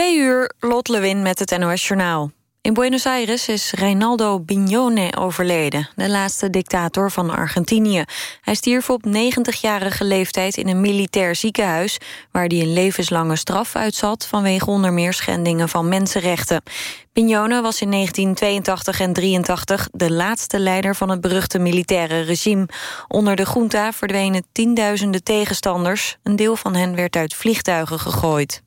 Twee uur, Lot Lewin met het NOS Journaal. In Buenos Aires is Reinaldo Bignone overleden, de laatste dictator van Argentinië. Hij stierf op 90-jarige leeftijd in een militair ziekenhuis... waar hij een levenslange straf uitzat vanwege onder meer schendingen van mensenrechten. Bignone was in 1982 en 83 de laatste leider van het beruchte militaire regime. Onder de junta verdwenen tienduizenden tegenstanders. Een deel van hen werd uit vliegtuigen gegooid.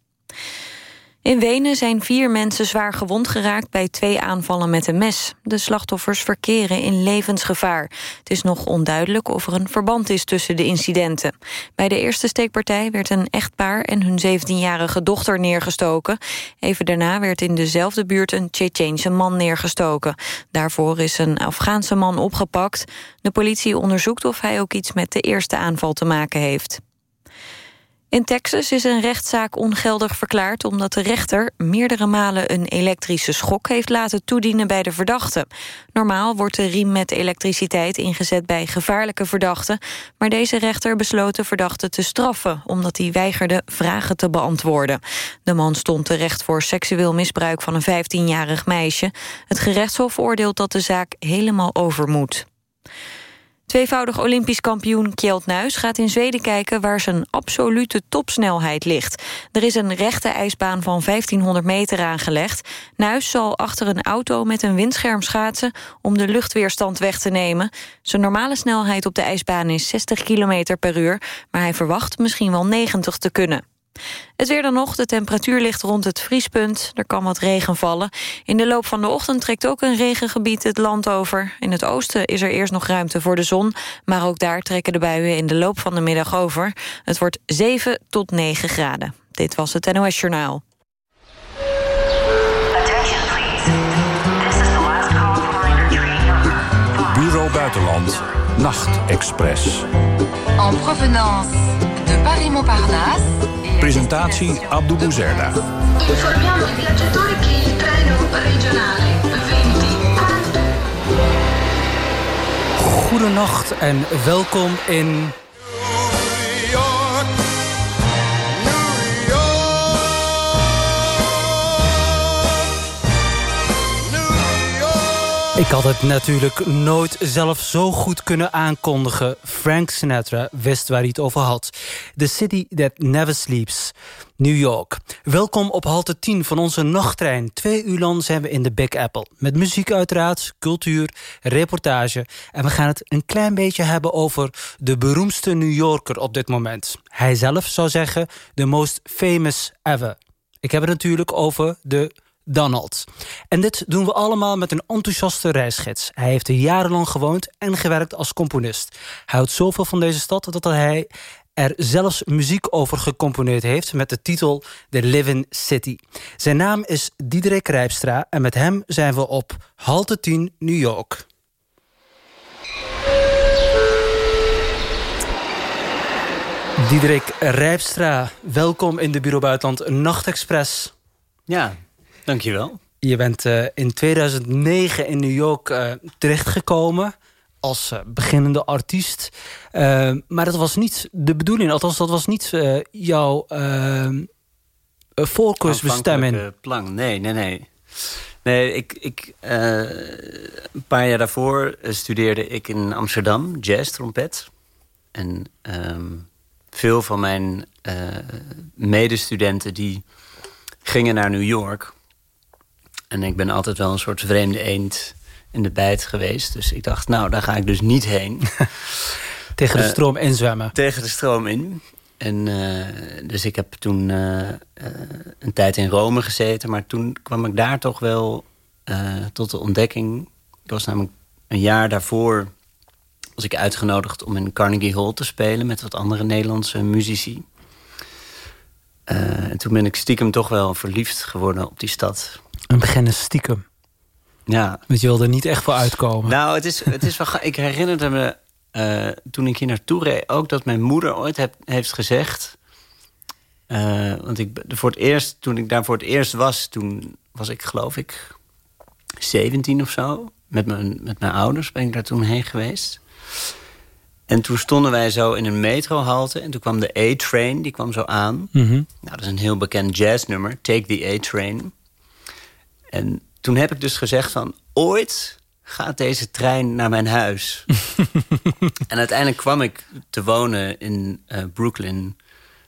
In Wenen zijn vier mensen zwaar gewond geraakt bij twee aanvallen met een mes. De slachtoffers verkeren in levensgevaar. Het is nog onduidelijk of er een verband is tussen de incidenten. Bij de eerste steekpartij werd een echtpaar en hun 17-jarige dochter neergestoken. Even daarna werd in dezelfde buurt een Tsjetsjeense man neergestoken. Daarvoor is een Afghaanse man opgepakt. De politie onderzoekt of hij ook iets met de eerste aanval te maken heeft. In Texas is een rechtszaak ongeldig verklaard... omdat de rechter meerdere malen een elektrische schok heeft laten toedienen bij de verdachte. Normaal wordt de riem met elektriciteit ingezet bij gevaarlijke verdachten... maar deze rechter besloot de verdachte te straffen... omdat hij weigerde vragen te beantwoorden. De man stond terecht voor seksueel misbruik van een 15-jarig meisje. Het gerechtshof oordeelt dat de zaak helemaal over moet. Tweevoudig Olympisch kampioen Kjeld Nuis gaat in Zweden kijken... waar zijn absolute topsnelheid ligt. Er is een rechte ijsbaan van 1500 meter aangelegd. Nuis zal achter een auto met een windscherm schaatsen... om de luchtweerstand weg te nemen. Zijn normale snelheid op de ijsbaan is 60 km per uur... maar hij verwacht misschien wel 90 te kunnen. Het weer dan nog, de temperatuur ligt rond het vriespunt. Er kan wat regen vallen. In de loop van de ochtend trekt ook een regengebied het land over. In het oosten is er eerst nog ruimte voor de zon... maar ook daar trekken de buien in de loop van de middag over. Het wordt 7 tot 9 graden. Dit was het NOS Journaal. Bureau Buitenland, Nachtexpress. En provenance Paris-Montparnasse Presentatie Abdou Bouzerda. Informiamo i viaggiatori che il treno regionale 20 Goedenacht en welkom in Ik had het natuurlijk nooit zelf zo goed kunnen aankondigen. Frank Sinatra wist waar hij het over had. The City That Never Sleeps, New York. Welkom op halte 10 van onze nachttrein. Twee uur lang zijn we in de Big Apple. Met muziek uiteraard, cultuur, reportage. En we gaan het een klein beetje hebben over de beroemdste New Yorker op dit moment. Hij zelf zou zeggen, the most famous ever. Ik heb het natuurlijk over de Donald. En dit doen we allemaal met een enthousiaste reisgids. Hij heeft er jarenlang gewoond en gewerkt als componist. Hij houdt zoveel van deze stad dat hij er zelfs muziek over gecomponeerd heeft... met de titel The Living City. Zijn naam is Diederik Rijpstra en met hem zijn we op Halte 10 New York. Diederik Rijpstra, welkom in de Bureau Buitenland Nachtexpress. Ja, Dankjewel. Je bent uh, in 2009 in New York uh, terechtgekomen als uh, beginnende artiest. maar dat was niet de bedoeling. Althans, dat was niet jouw voorkeursbestemming. plan. Nee, nee, nee. Nee, ik, ik, een paar jaar daarvoor studeerde ik in Amsterdam jazz trompet. En ehm, veel van mijn medestudenten die gingen naar New York en ik ben altijd wel een soort vreemde eend in de bijt geweest. Dus ik dacht, nou, daar ga ik dus niet heen. tegen de uh, stroom inzwemmen. Tegen de stroom in. En uh, dus ik heb toen uh, een tijd in Rome gezeten. Maar toen kwam ik daar toch wel tot de ontdekking. Ik was namelijk een jaar daarvoor... was ik uitgenodigd om in Carnegie Hall te spelen... met wat andere Nederlandse muzici. en toen ben ik stiekem toch wel verliefd geworden op die stad. Een beginnen stiekem. Ja. Want je wilde er niet echt voor uitkomen. Nou, het is, het is wel... ik herinnerde me uh, toen ik hier naartoe reed... ook dat mijn moeder ooit heb, heeft gezegd... Uh, want ik, voor het eerst, toen ik daar voor het eerst was... toen was ik geloof ik 17 of zo. Met mijn, met mijn ouders ben ik daar toen heen geweest. En toen stonden wij zo in een metrohalte. En toen kwam de A-Train, die kwam zo aan. Mhm. Nou, dat is een heel bekend jazznummer. Take the A-Train. En toen heb ik dus gezegd van... ooit gaat deze trein naar mijn huis. en uiteindelijk kwam ik te wonen in eh, Brooklyn.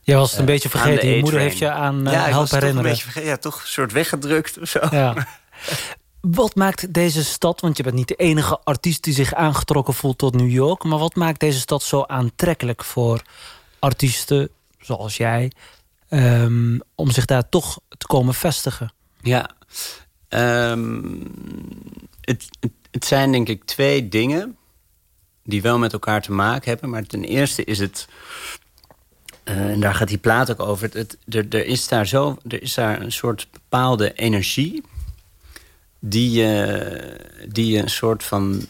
Jij was het een eh, beetje vergeten. Je moeder heeft je aan eh, ja, was helpen het toch herinneren. Een beetje vergeten, ja, toch een soort weggedrukt of zo. Ja. Wat maakt deze stad, want je bent niet de enige artiest die zich aangetrokken voelt tot New York, maar wat maakt deze stad zo aantrekkelijk voor artiesten zoals jij ehm, om zich daar toch te komen vestigen? Ja. Ehm, het, zijn denk ik twee dingen die wel met elkaar te maken hebben. Maar ten eerste is het, eh, en daar gaat die plaat ook over... Het, er, er, is daar zo, er is daar een soort bepaalde energie... die je, die je een soort van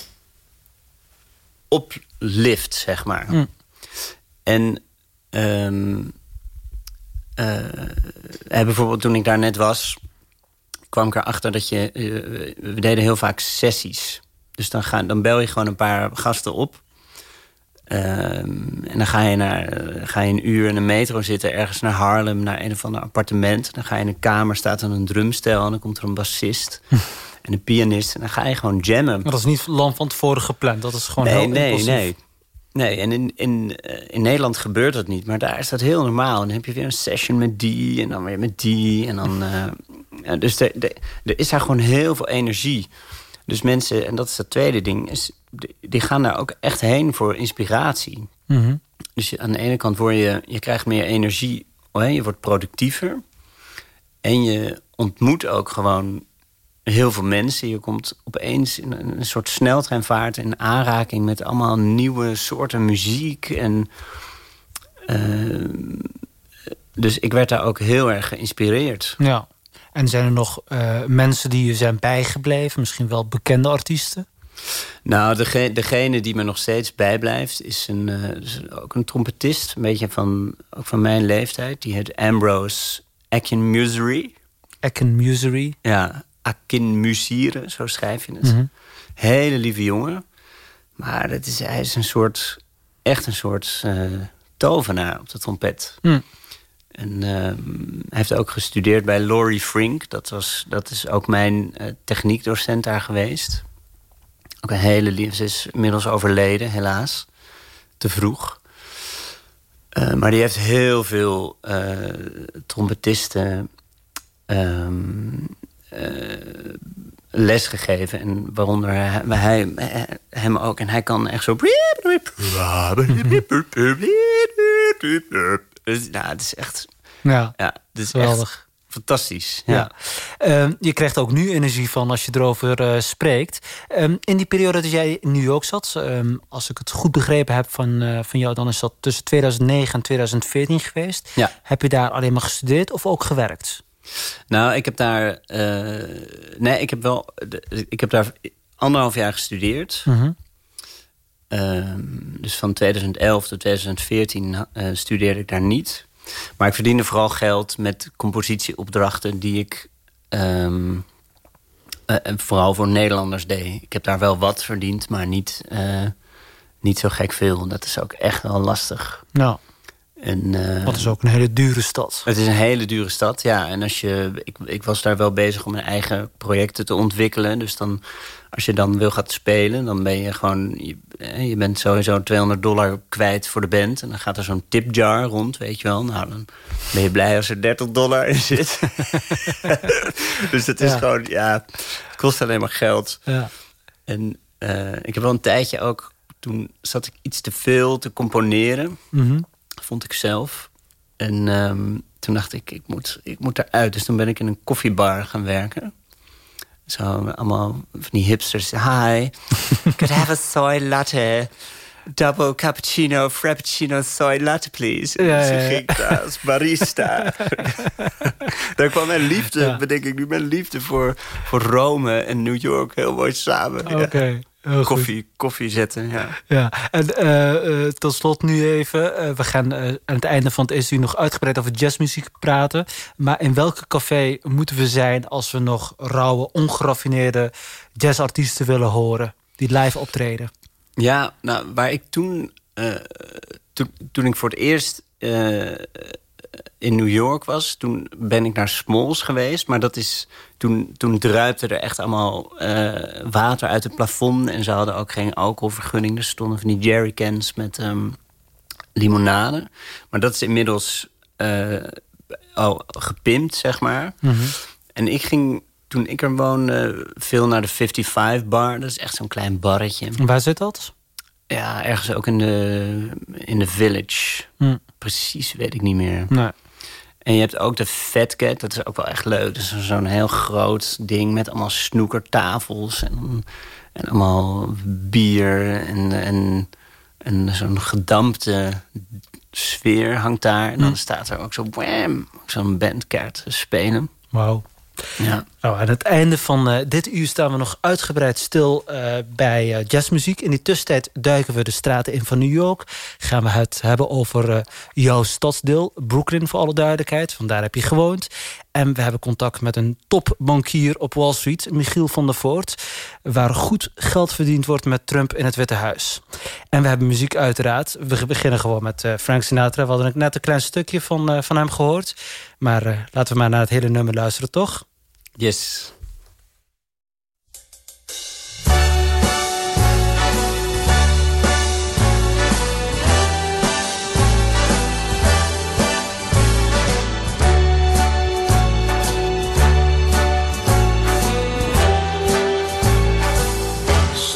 oplift, zeg maar. Hm. En ehm, eh, eh, bijvoorbeeld toen ik daar net was... kwam ik erachter dat je... eh, we deden heel vaak sessies. Dus dan, ga, dan bel je gewoon een paar gasten op. Ehm, en dan ga je, naar, eh, ga je een uur in een metro zitten... ergens naar Harlem, naar een of ander appartement. Dan ga je in een kamer, staat dan een drumstel... en dan komt er een bassist en een pianist. En dan ga je gewoon jammen. Maar dat is niet land van tevoren gepland. Dat is gewoon Nee, heel nee, impulsief. nee. Nee, en in, in, eh, in Nederland gebeurt dat niet. Maar daar is dat heel normaal. En dan heb je weer een session met die en dan weer met die. En dan, dus er, er, is daar gewoon heel veel energie. Dus mensen, en dat is het tweede ding... Is, die- gaan daar ook echt heen voor inspiratie. Mhm. Dus je, aan de ene kant word je, je krijgt meer energie, hè, je wordt productiever. En je ontmoet ook gewoon heel veel mensen. Je komt opeens in een, een soort sneltreinvaart in aanraking met allemaal nieuwe soorten muziek. En, eh, dus ik werd daar ook heel erg geïnspireerd. Ja. En zijn er nog eh, mensen die je zijn bijgebleven? Misschien wel bekende artiesten? Nou, degene, degene die me nog steeds bijblijft is, een, eh, is ook een trompetist. Een beetje van, ook van mijn leeftijd. Die heet Ambrose Akinmusiri. Ekken Musery. Ja, Akinmusire, zo schrijf je het. Mhm. Hele lieve jongen. Maar het is, hij is een soort, echt een soort eh, tovenaar op de trompet. Hm. En ehm, hij heeft ook gestudeerd bij Laurie Frink. Dat, was, dat is ook mijn eh, techniekdocent daar geweest. Ook een hele lieve. Ze is inmiddels overleden, helaas. Te vroeg. Eh, maar die heeft heel veel eh, trompetisten ehm, eh, les gegeven. En waaronder hij, hem ook. En hij kan echt zo... Dus, nou, het is echt... Ja, Ja, is geweldig. echt fantastisch. Ja. Ja. Ehm, je krijgt ook nu energie van als je erover eh, spreekt. Ehm, in die periode dat jij in New York zat... ehm, als ik het goed begrepen heb van, eh, van jou... dan is dat tussen 2009 en 2014 geweest. Ja. Heb je daar alleen maar gestudeerd of ook gewerkt? Nou, ik heb daar... eh, nee, ik heb wel... Ik heb daar anderhalf jaar gestudeerd. Mhm. Ehm, dus van 2011 tot 2014 eh, studeerde ik daar niet. Maar ik verdiende vooral geld met compositieopdrachten... die ik ehm, eh, en vooral voor Nederlanders deed. Ik heb daar wel wat verdiend, maar niet, eh, niet zo gek veel. Dat is ook echt wel lastig. Nou, En, eh, dat is ook een hele dure stad. het is een hele dure stad, ja. En als je, ik, ik was daar wel bezig om mijn eigen projecten te ontwikkelen. Dus dan, als je dan wil gaan spelen, dan ben je gewoon... Je, eh, je bent sowieso 200 dollar kwijt voor de band. En dan gaat er zo'n tipjar rond, weet je wel. Nou, dan ben je blij als er 30 dollar in zit. dus het is Ja. gewoon, ja... Het kost alleen maar geld. Ja. En eh, ik heb wel een tijdje ook... Toen zat ik iets te veel te componeren Mhm. vond ik zelf. En ehm, toen dacht ik, ik moet, ik moet eruit. Dus toen ben ik in een koffiebar gaan werken. Zo, allemaal van die hipsters. Hi, could I have a soy latte? Double cappuccino, frappuccino, soy latte, please. Ja, dus ja, ik ja. ging daar als barista. Daar kwam mijn liefde, Ja. bedenk ik nu, mijn liefde voor, voor Rome en New York heel mooi samen. Oké, Ja. Koffie, koffie zetten, ja. Ja, en eh, eh, tot slot nu even. eh, we gaan aan het einde van het uur nog uitgebreid over jazzmuziek praten. Maar in welke café moeten we zijn als we nog rauwe, ongeraffineerde jazzartiesten willen horen? Die live optreden. Ja, nou, waar ik toen toen, toen ik voor het eerst in New York was... toen ben ik naar Smalls geweest. Maar dat is, toen, toen druipte er echt allemaal eh, water uit het plafond... en ze hadden ook geen alcoholvergunning. Er stonden van die jerrycans met ehm, limonade. Maar dat is inmiddels eh, al gepimpt, zeg maar. En ik ging, toen ik er woonde, veel naar de 55 Bar. Dat is echt zo'n klein barretje. Waar zit dat? Ja, ergens ook in de, in de village. Hm. Precies weet ik niet meer. Nee. En je hebt ook de Fat Cat, dat is ook wel echt leuk. Dat is zo'n heel groot ding met allemaal snoekertafels... en, en allemaal bier en, en, en zo'n gedampte sfeer hangt daar. En dan Hm. staat er ook zo wham, zo'n bandkaart te spelen. Wauw. Ja. Nou, aan het einde van eh, dit uur staan we nog uitgebreid stil eh, bij eh, jazzmuziek. In die tussentijd duiken we de straten in van New York. Gaan we het hebben over jouw stadsdeel, Brooklyn voor alle duidelijkheid. Vandaar heb je gewoond. En we hebben contact met een topbankier op Wall Street, Michiel van der Voort. Waar goed geld verdiend wordt met Trump in het Witte Huis. En we hebben muziek uiteraard. We beginnen gewoon met eh, Frank Sinatra. We hadden net een klein stukje van, eh, van hem gehoord. Maar eh, laten we maar naar het hele nummer luisteren, toch? Yes.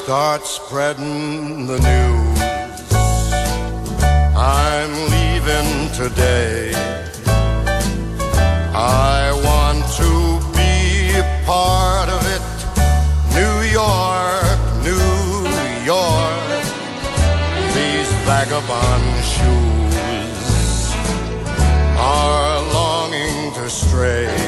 Start spreading the news. I'm leaving today. I want to be a part of it. New York, New York. These vagabond shoes are longing to stray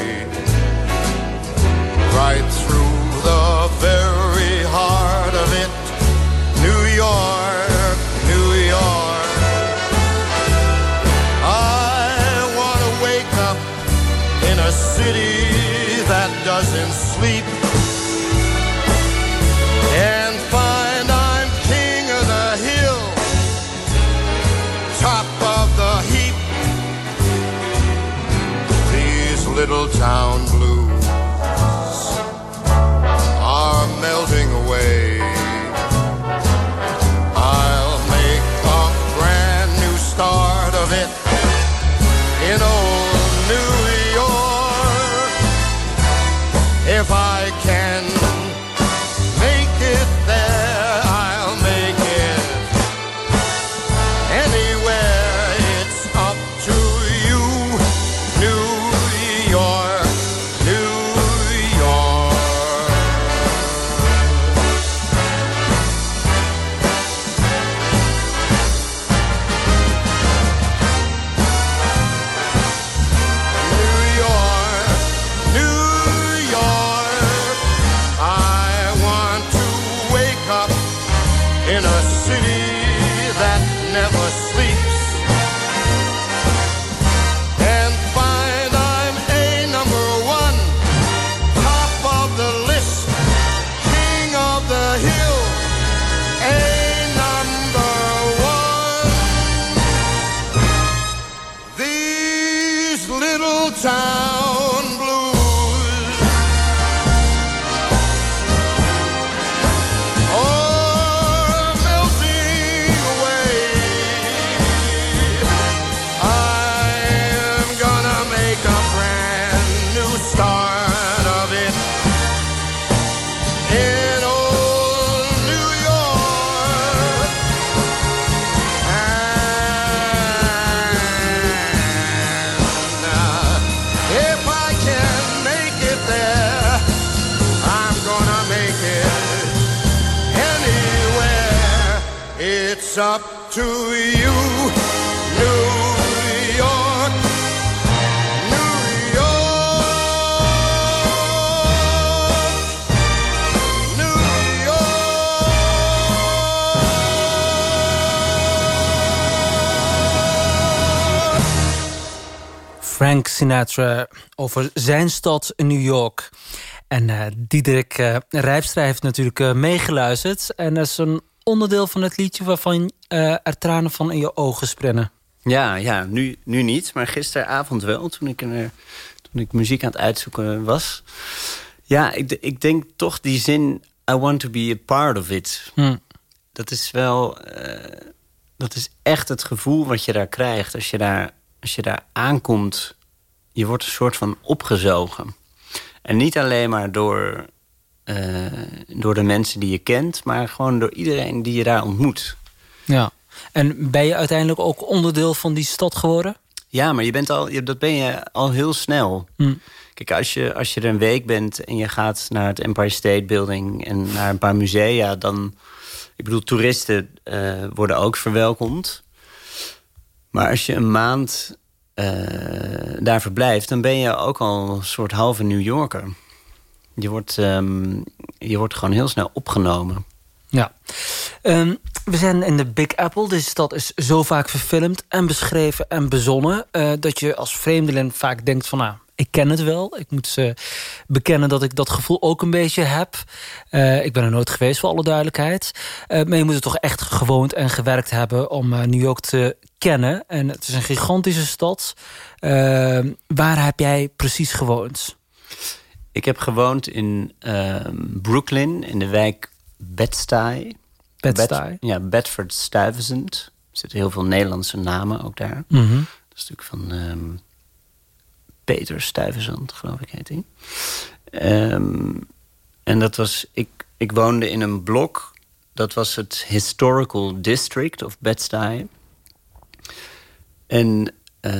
Sinatra over zijn stad New York. En eh Diederik eh Rijpstra heeft natuurlijk eh, meegeluisterd. En dat is een onderdeel van het liedje waarvan uh, er tranen van in je ogen sprennen? Ja, ja nu, nu niet, maar gisteravond wel, toen ik, toen ik muziek aan het uitzoeken was. Ja, ik, ik denk toch die zin, I want to be a part of it. Hm. Dat is wel, uh, dat is echt het gevoel wat je daar krijgt als je daar, als je daar aankomt. Je wordt een soort van opgezogen. En niet alleen maar door, uh, door de mensen die je kent... maar gewoon door iedereen die je daar ontmoet. Ja. En ben je uiteindelijk ook onderdeel van die stad geworden? Ja, maar je bent al, dat ben je al heel snel. Hm. Kijk, als je, als je er een week bent en je gaat naar het Empire State Building... en naar een paar musea, dan... Ik bedoel, toeristen uh, worden ook verwelkomd. Maar als je een maand daar verblijft... dan ben je ook al een soort halve New Yorker. Je wordt, um, je wordt gewoon heel snel opgenomen. Ja. Um, we zijn in de Big Apple. Deze stad is zo vaak verfilmd en beschreven en bezonnen... Uh, dat je als vreemdeling vaak denkt van... nou, ik ken het wel. Ik moet ze bekennen dat ik dat gevoel ook een beetje heb. Uh, ik ben er nooit geweest, voor alle duidelijkheid. Uh, maar je moet het toch echt gewoond en gewerkt hebben... om New York te kennen. En het is een gigantische stad. waar heb jij precies gewoond? Ik heb gewoond in Brooklyn, in de wijk Bed-Stuy. Bed-Stuy? ja, Bedford-Stuyvesant. Er zitten heel veel Nederlandse namen ook daar. Mm -hmm. Dat is natuurlijk van um, Peter Stuyvesant, geloof ik heet hij. Um, en dat was... Ik, ik woonde in een blok. Dat was het Historical District of Bed-Stuy. En uh,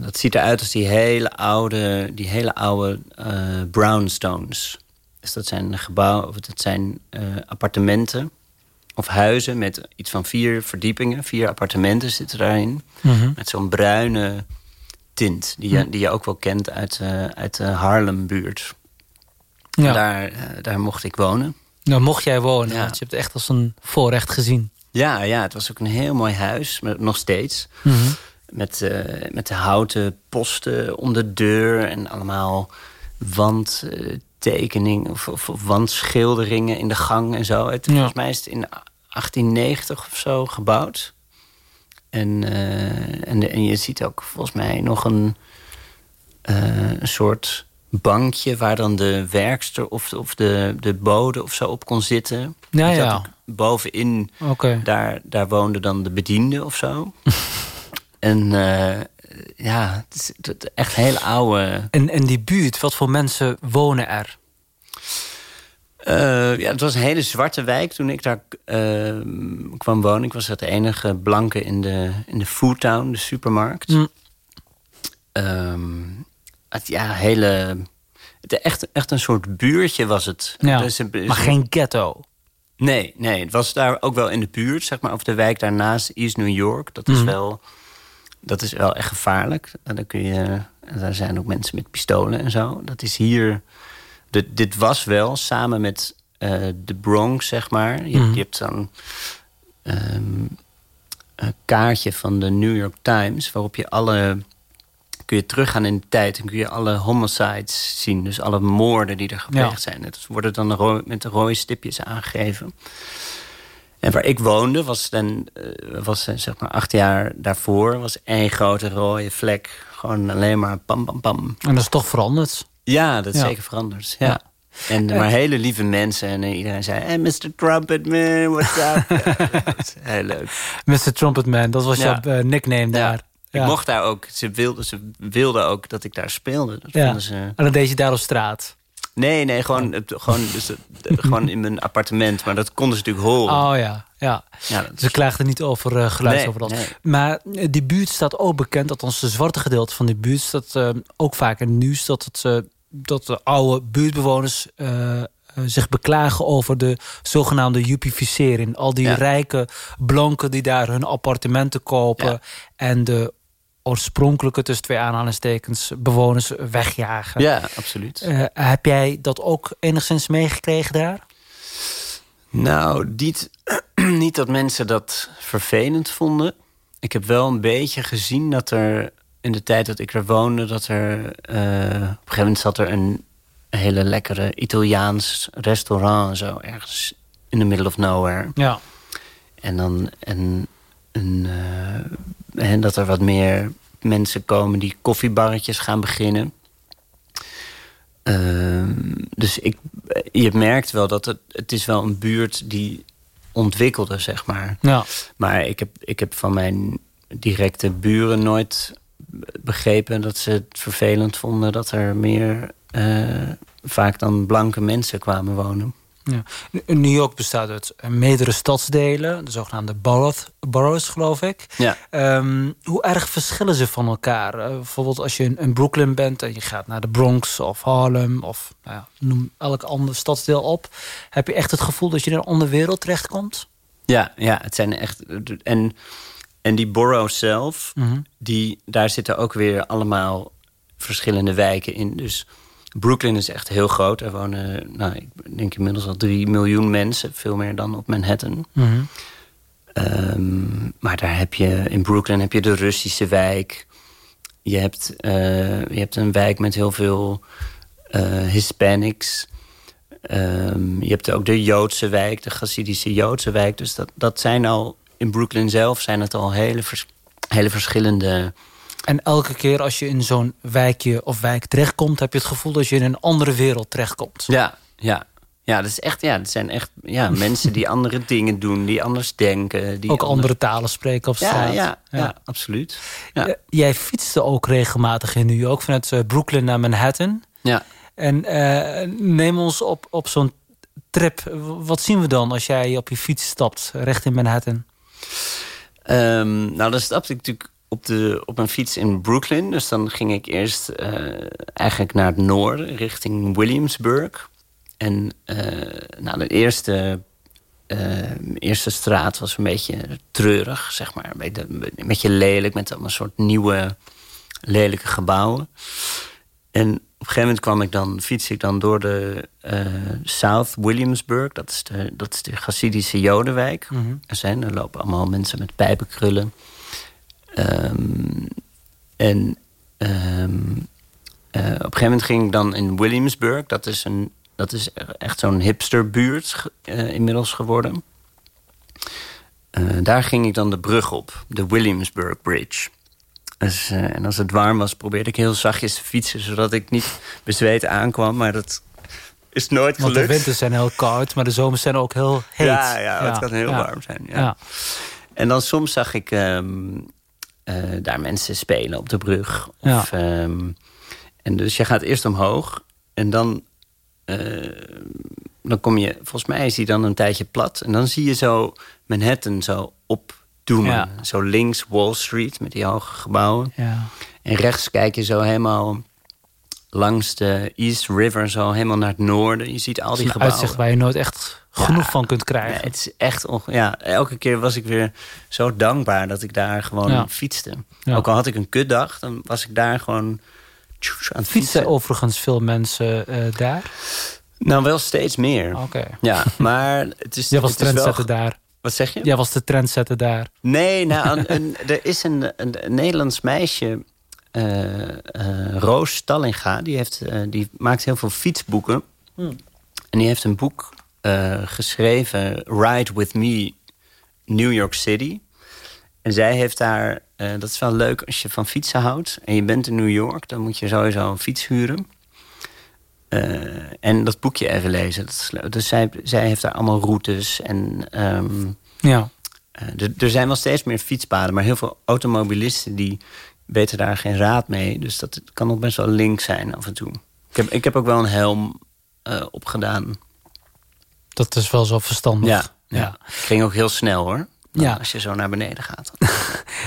dat ziet eruit als die hele oude, die hele oude uh, brownstones. Dus dat zijn gebouwen, of dat zijn uh, appartementen of huizen met iets van vier verdiepingen. Vier appartementen zitten daarin. Mm -hmm. Met zo'n bruine tint, die je, die je ook wel kent uit, uh, uit de Haarlembuurt. Ja. Daar, uh, daar mocht ik wonen. Nou, mocht jij wonen, ja. want je hebt het echt als een voorrecht gezien. Ja, ja, het was ook een heel mooi huis, nog steeds. Mm -hmm. Met, uh, met de houten posten om de deur en allemaal wand tekening of, of, of, wandschilderingen in de gang en zo. Het, ja. Volgens mij is het in 1890 of zo gebouwd. En, uh, en, de, en, je ziet ook volgens mij nog een, uh, een soort bankje... waar dan de werkster of, of de, de bode of zo op kon zitten. Ja, ja. Bovenin, okay. daar, daar woonde dan de bediende of zo. en uh, ja, het is echt heel oude... En, en die buurt, wat voor mensen wonen er? Uh, ja, het was een hele zwarte wijk toen ik daar uh, kwam wonen. Ik was de enige blanke in de, in de Foodtown, de supermarkt. Mm. Um, het, ja, hele... Het, echt, echt een soort buurtje was het. Ja, dus, maar geen ghetto? Nee, nee, het was daar ook wel in de buurt, zeg maar. Of de wijk daarnaast, East New York. Dat is Mm. wel... Dat is wel echt gevaarlijk. En dan kun je, daar zijn ook mensen met pistolen en zo. Dat is hier... De, dit was wel samen met uh, de Bronx, zeg maar. Je, Mhm. je hebt zo'n um, een kaartje van de New York Times... waarop je alle... kun je teruggaan in de tijd... en kun je alle homicides zien. Dus alle moorden die er gepleegd zijn. Het worden dan ro- met de rode stipjes aangegeven. En waar ik woonde, was, dan, uh, was uh, zeg maar acht jaar daarvoor... was één grote rode vlek. Gewoon alleen maar pam, pam, pam. En dat is toch veranderd? Ja, dat is Ja. zeker veranderd. Ja. Ja. En maar hele lieve mensen. En eh, iedereen zei, hey, Mr. Trumpet Man, what's up? Dat is heel leuk. Mr. Trumpetman, dat was jouw eh, nickname daar. Ik mocht daar ook, ze wilden, ze wilden ook dat ik daar speelde. Dat Ja. ze... En dan deed je daar op straat. Nee, nee, gewoon, het, gewoon, dus, het- gewoon in mijn appartement. Maar dat konden ze natuurlijk horen. Oh ja, ja. Ja, dat Ze klaagden niet over uh, geluidsoverlast. Nee, Maar eh, die buurt staat ook bekend, althans de zwarte gedeelte van die buurt... staat eh, ook vaak in nieuws dat, het, eh, dat de oude buurtbewoners... eh, eh, zich beklagen over de zogenaamde jupificering. Al die Ja. rijke blanken die daar hun appartementen kopen... Ja. en de oorspronkelijke, tussen twee aanhalingstekens, bewoners wegjagen. ja, absoluut. Eh, heb jij dat ook enigszins meegekregen daar? Nou, niet, niet dat mensen dat vervelend vonden. Ik heb wel een beetje gezien dat er in de tijd dat ik er woonde, dat er eh, op een gegeven moment zat er een hele lekkere Italiaans restaurant en zo ergens in the middle of nowhere. Ja. en dan en, een, eh, en dat er wat meer mensen komen die koffiebarretjes gaan beginnen. Ehm, dus ik, je merkt wel dat het, het is wel een buurt die ontwikkelde, zeg maar. Ja. Maar ik heb, ik heb van mijn directe buren nooit begrepen dat ze het vervelend vonden dat er meer eh, vaak dan blanke mensen kwamen wonen. Ja. New York bestaat uit meerdere stadsdelen, de zogenaamde borough, boroughs, geloof ik. Ja. Ehm, hoe erg verschillen ze van elkaar? Uh, bijvoorbeeld als je in Brooklyn bent en je gaat naar de Bronx of Harlem of nou ja, noem elk ander stadsdeel op, heb je echt het gevoel dat je in een andere wereld terechtkomt? Ja, ja, het zijn echt. En, en die boroughs zelf, Mhm. die, daar zitten ook weer allemaal verschillende wijken in. Dus Brooklyn is echt heel groot. Er wonen, nou, ik denk inmiddels al drie miljoen mensen. Veel meer dan op Manhattan. Mhm. Ehm, maar daar heb je, in Brooklyn heb je de Russische wijk. Je hebt, eh, je hebt een wijk met heel veel eh, Hispanics. Ehm, je hebt ook de Joodse wijk, de Hasidische Joodse wijk. Dus dat, dat zijn al, in Brooklyn zelf zijn het al hele, vers- hele verschillende... En elke keer als je in zo'n wijkje of wijk terechtkomt, heb je het gevoel dat je in een andere wereld terechtkomt. Ja, ja. Ja, dat is echt, ja, dat zijn echt ja, mensen die andere dingen doen, die anders denken. Die Ook ander- andere talen spreken op Ja, straat. ja, ja, absoluut. Ja. Eh, jij fietste ook regelmatig in New York vanuit eh, Brooklyn naar Manhattan. ja. En eh, neem ons op, op zo'n trip. Wat zien we dan als jij op je fiets stapt recht in Manhattan? Ehm, nou, dan stapte ik natuurlijk op, de, op een fiets in Brooklyn. Dus dan ging ik eerst eh, eigenlijk naar het noorden, richting Williamsburg. En eh, nou, de eerste, eh, eerste straat was een beetje treurig, zeg maar. Een beetje lelijk, met allemaal soort nieuwe, lelijke gebouwen. En op een gegeven moment kwam ik dan, fiets ik dan door de eh, South Williamsburg. Dat is de, dat is de Hasidische Jodenwijk. Er zijn, er lopen allemaal mensen met pijpenkrullen. Ehm, en ehm, eh, op een gegeven moment ging ik dan in Williamsburg. Dat is, een, dat is echt zo'n hipsterbuurt eh, inmiddels geworden. Daar ging ik dan de brug op, de Williamsburg Bridge. Dus, eh, en als het warm was, probeerde ik heel zachtjes te fietsen... zodat ik niet bezweet aankwam, maar dat is nooit Want gelukt. de winters zijn heel koud, maar de zomers zijn ook heel heet. Ja, ja, het kan heel ja. warm zijn. Ja. En dan soms zag ik ehm, eh, daar mensen spelen op de brug. Of, ehm, en dus je gaat eerst omhoog en dan, eh, dan kom je, volgens mij is die dan een tijdje plat. En dan zie je zo Manhattan zo opdoemen. Ja. Zo links Wall Street met die hoge gebouwen. Ja. En rechts kijk je zo helemaal langs de East River, zo helemaal naar het noorden. Je ziet al die een gebouwen. uitzicht waar je nooit echt genoeg Ja. van kunt krijgen. Ja, het is echt ja, elke keer was ik weer zo dankbaar dat ik daar gewoon fietste. Ook al had ik een kutdag, dan was ik daar gewoon aan het Fietsen fietsen. overigens veel mensen eh, daar? Nou, wel steeds meer. Oké. Ja, maar het is. Jij was trendsetter daar. Wat zeg je? Jij was de trendsetter daar. Nee, nou, een, een- er is een, een, Nederlands meisje, eh, eh, Roos Stallinga, die, heeft, eh, die maakt heel veel fietsboeken. Hmm. En die heeft een boek eh, geschreven, Ride With Me, New York City. En zij heeft daar, eh, dat is wel leuk als je van fietsen houdt en je bent in New York, dan moet je sowieso een fiets huren. Eh, en dat boekje even lezen. Dat is leuk. Dus zij, zij heeft daar allemaal routes en ehm, Ja. eh, er- zijn wel steeds meer fietspaden, maar heel veel automobilisten die weten daar geen raad mee. Dus dat kan nog best wel link zijn af en toe. Ik heb, ik heb ook wel een helm eh, opgedaan. Dat is wel zo verstandig. Ja, ging ook heel snel hoor. Ja. Als je zo naar beneden gaat.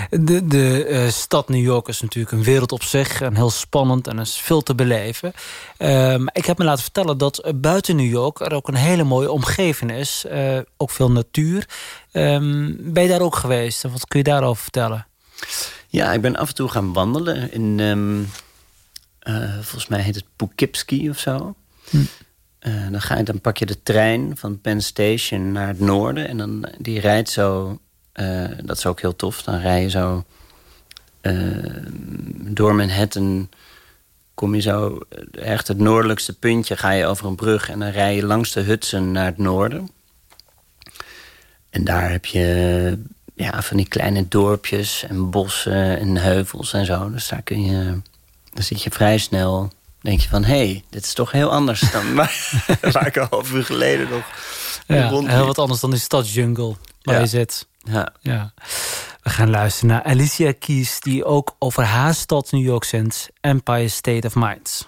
De, de eh, stad New York is natuurlijk een wereld op zich. En heel spannend en is veel te beleven. Eh, maar ik heb me laten vertellen dat eh, buiten New York... er ook een hele mooie omgeving is. Eh, ook veel natuur. Ehm, ben je daar ook geweest? En wat kun je daarover vertellen? Ja, ik ben af en toe gaan wandelen in, ehm, eh, volgens mij heet het Poughkeepsie of zo. Eh, dan, ga je, dan pak je de trein van Penn Station naar het noorden. En dan, die rijdt zo, eh, dat is ook heel tof. Dan rij je zo eh, door Manhattan. Kom je zo, echt het noordelijkste puntje, ga je over een brug. En dan rij je langs de Hudson naar het noorden. En daar heb je ja, van die kleine dorpjes en bossen en heuvels en zo. Dus daar kun je, zit je vrij snel, denk je van... hé, hey, dit is toch heel anders dan waar, ik een half uur geleden nog Ja, rondliep. heel wat anders dan die stadsjungle waar Ja. je zit. Ja. Ja. We gaan luisteren naar Alicia Keys... die ook over haar stad New York zendt... Empire State of Mind.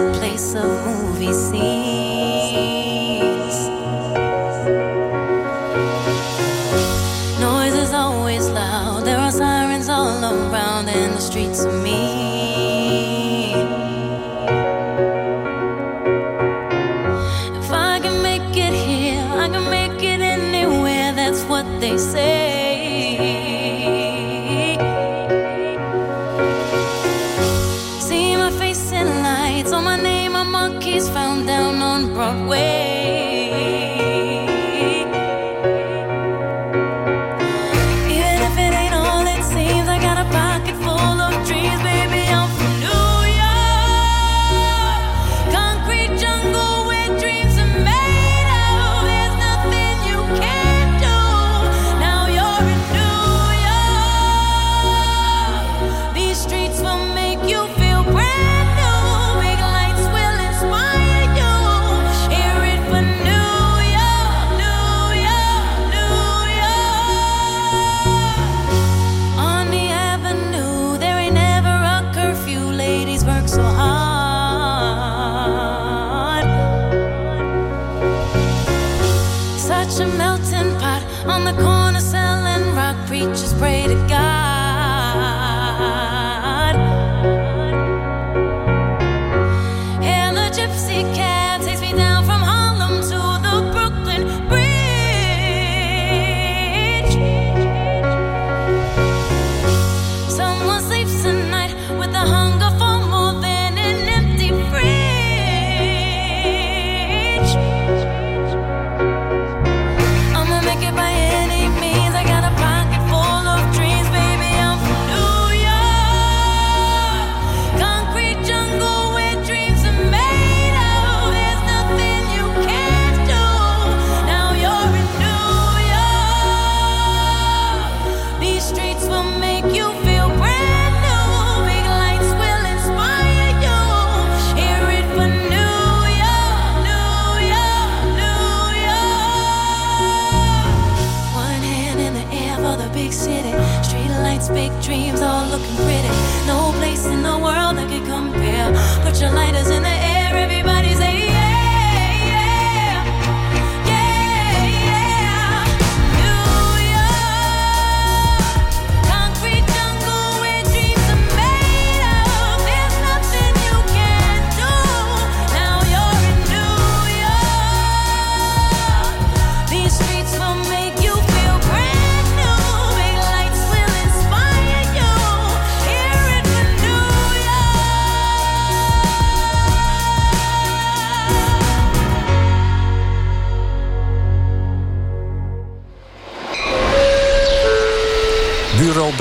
A place of movie scenes. Noise is always loud, there are sirens all around, and the streets are mean. Put your lighters in the air, everybody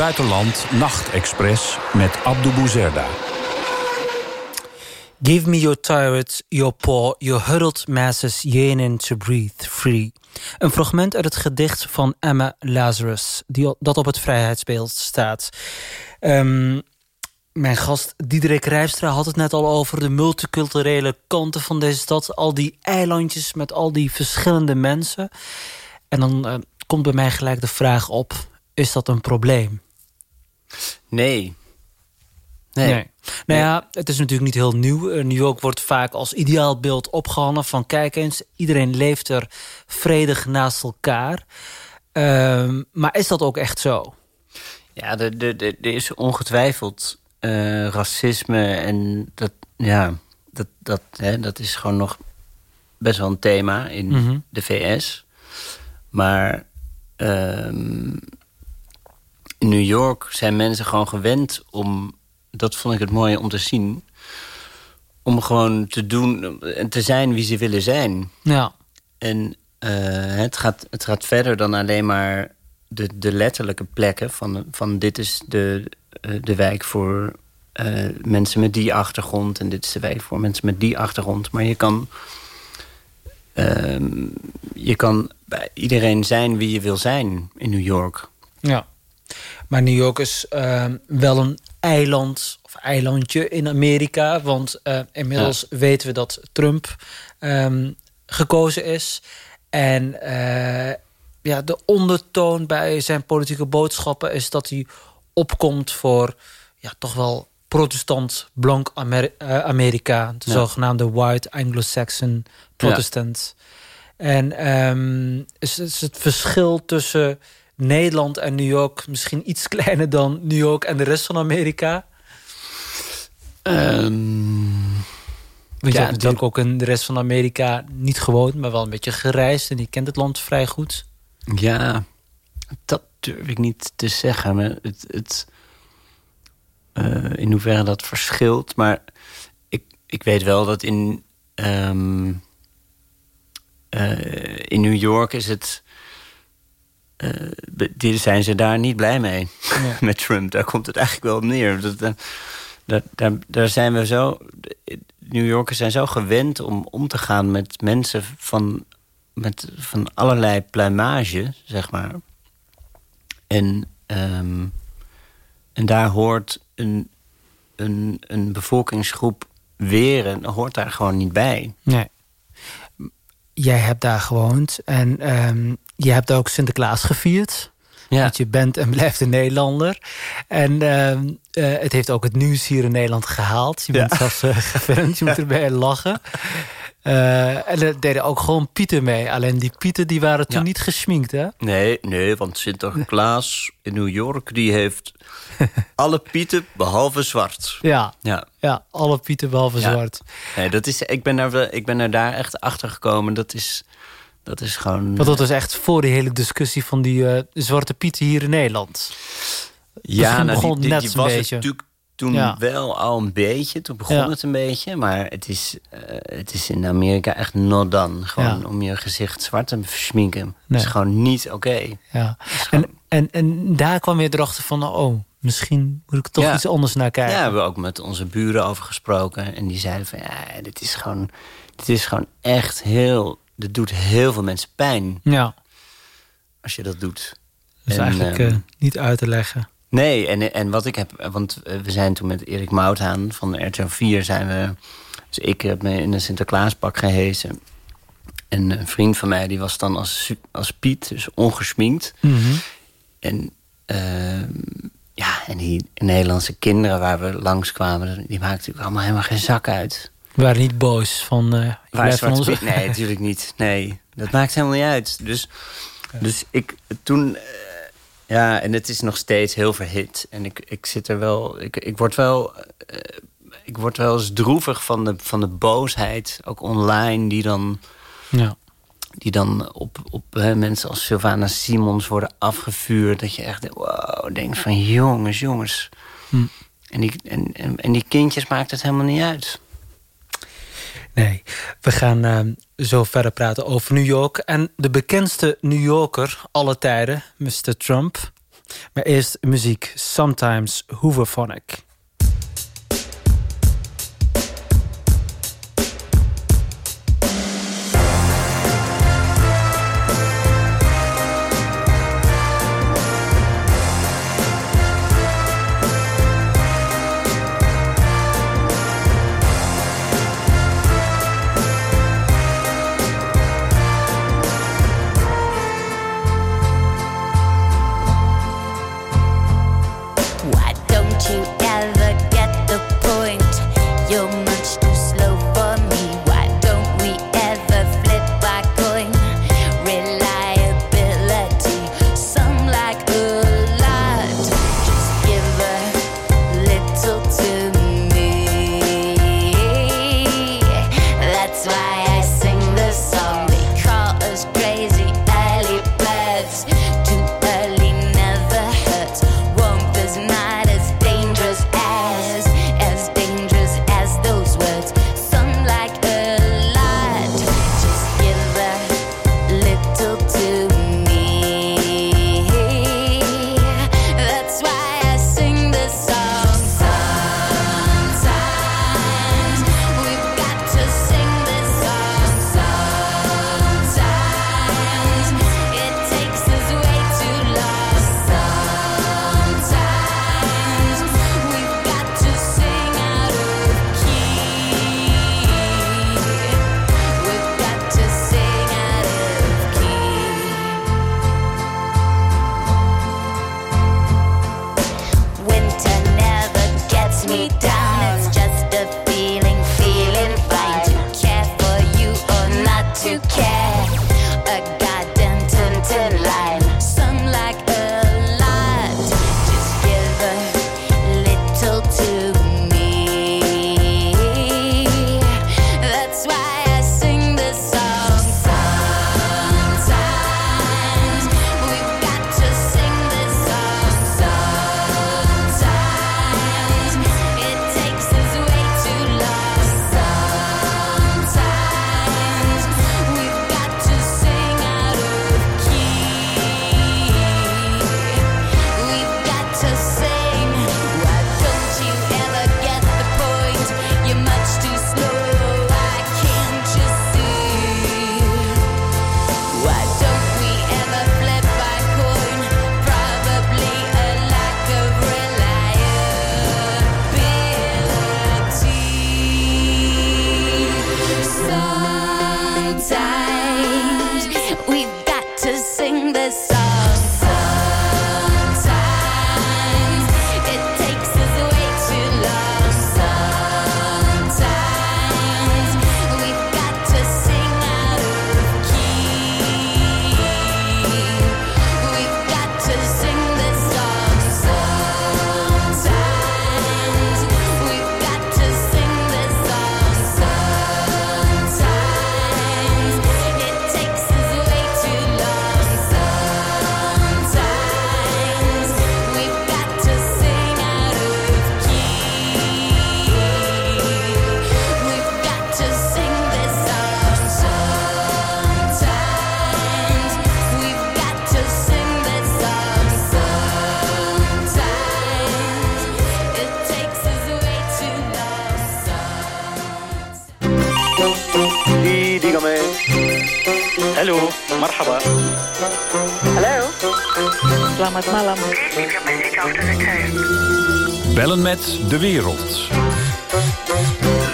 Buitenland Nachtexpress met Abdou Bouzerda. Give me your tyrants, your poor, your huddled masses yearning to breathe free. Een fragment uit het gedicht van Emma Lazarus, die, dat op het Vrijheidsbeeld staat. Ehm, mijn gast Diederik Rijpstra had het net al over de multiculturele kanten van deze stad. Al die eilandjes met al die verschillende mensen. En dan eh, komt bij mij gelijk de vraag op, is dat een probleem? Nee. Nee. Nou ja, het is natuurlijk niet heel nieuw. Eh, New York wordt vaak als ideaalbeeld opgehangen van... kijk eens, iedereen leeft er vredig naast elkaar. Ehm, maar is dat ook echt zo? Ja, er, er, er is ongetwijfeld eh, racisme en dat, ja, dat, dat, hè, dat is gewoon nog best wel een thema in Mhm. de VS. Maar ehm, in New York zijn mensen gewoon gewend om... Dat vond ik het mooie om te zien. Om gewoon te doen en te zijn wie ze willen zijn. Ja. En eh, het, gaat, het gaat verder dan alleen maar de, de letterlijke plekken. Van, van dit is de, eh, de wijk voor eh, mensen met die achtergrond. En dit is de wijk voor mensen met die achtergrond. Maar je kan, ehm, je kan bij iedereen zijn wie je wil zijn in New York. Ja. Maar New York is ehm, wel een eiland of eilandje in Amerika. Want eh, inmiddels weten we dat Trump ehm, gekozen is. En eh, ja, de ondertoon bij zijn politieke boodschappen is dat hij opkomt voor ja, toch wel protestant blank Amer eh, Amerika. De Ja. zogenaamde white Anglo-Saxon protestant. En ehm, is, is het verschil tussen Nederland en New York misschien iets kleiner dan New York en de rest van Amerika? Ehm, Want je Ja, hebt natuurlijk ook in de rest van Amerika niet gewoond, maar wel een beetje gereisd en die kent het land vrij goed. Ja, dat durf ik niet te zeggen. Maar het, het, eh, in hoeverre dat verschilt. Maar ik, ik weet wel dat in, ehm, eh, in New York is het. Eh, die zijn ze daar niet blij mee Ja. met Trump. Daar komt het eigenlijk wel op neer. Dat, dat- daar, daar, daar zijn we zo. New Yorkers zijn zo gewend om om te gaan met mensen van, met, van allerlei pluimage, zeg maar. En, ehm, en daar hoort een, een, een bevolkingsgroep weren, hoort daar gewoon niet bij. Nee. Jij hebt daar gewoond en ehm je hebt ook Sinterklaas gevierd. Ja, Want je bent en blijft een Nederlander. En ehm, eh, het heeft ook het nieuws hier in Nederland gehaald. Je bent Ja. zelfs uh, gefilmd, je moet erbij lachen. Eh, en er deden ook gewoon pieten mee. Alleen die pieten die waren toen Ja. niet geschminkt, hè? nee, nee, want Sinterklaas in New York... die heeft alle pieten behalve zwart. Ja, Ja, ja alle pieten behalve zwart. nee, dat is, ik, ben ik ben er daar echt achter gekomen. Dat is, dat is gewoon... Want dat was echt voor die hele discussie van die eh, zwarte pieten hier in Nederland. Ja, begin nou, begon die, die, het die net een was beetje. natuurlijk toen Ja. wel al een beetje. Toen begon Ja. het een beetje. Maar het is, eh, het is in Amerika echt not done. Gewoon Ja. om je gezicht zwart te versminken. Nee. is gewoon niet oké. Ja. gewoon- En, en, en daar kwam je erachter van... oh, misschien moet ik toch Ja. iets anders naar Ja, kijken. we hebben ook met onze buren over gesproken. En die zeiden van, ja, dit is gewoon, dit is gewoon echt heel... Dit doet heel veel mensen pijn Ja, als je dat doet. En, eigenlijk ehm, eh, niet uit te leggen. Nee, en, en wat ik heb... Want eh, we zijn toen met Erik Mouthaan van RTL 4 zijn we... Dus ik heb me in een Sinterklaaspak gehezen. En een vriend van mij die was dan als, als Piet, dus ongesminkt. Mhm. En, ehm, ja, en die Nederlandse kinderen waar we langskwamen... die maakten natuurlijk allemaal helemaal geen zak uit. We waren niet boos van... Waar blijf van ons... Piet? Nee, natuurlijk niet. Nee, dat maakt helemaal niet uit. Dus, dus ik toen... eh, ja, en het is nog steeds heel verhit. En ik, ik zit er wel... Ik, ik word wel... eh, ik word wel eens droevig van de, van de boosheid, ook online, die dan, Ja. die dan op, op hè, mensen als Sylvana Simons worden afgevuurd. Dat je echt wow, denkt van jongens, jongens. Hm. En, die, en, en, en die kindjes maakt het helemaal niet uit. Nee, we gaan ehm, zo verder praten over New York. En de bekendste New Yorker alle tijden, Mr. Trump. Maar eerst muziek, Sometimes Hooverphonic. the. مرحبا Hallo. Selamat malam. Bellen met de wereld.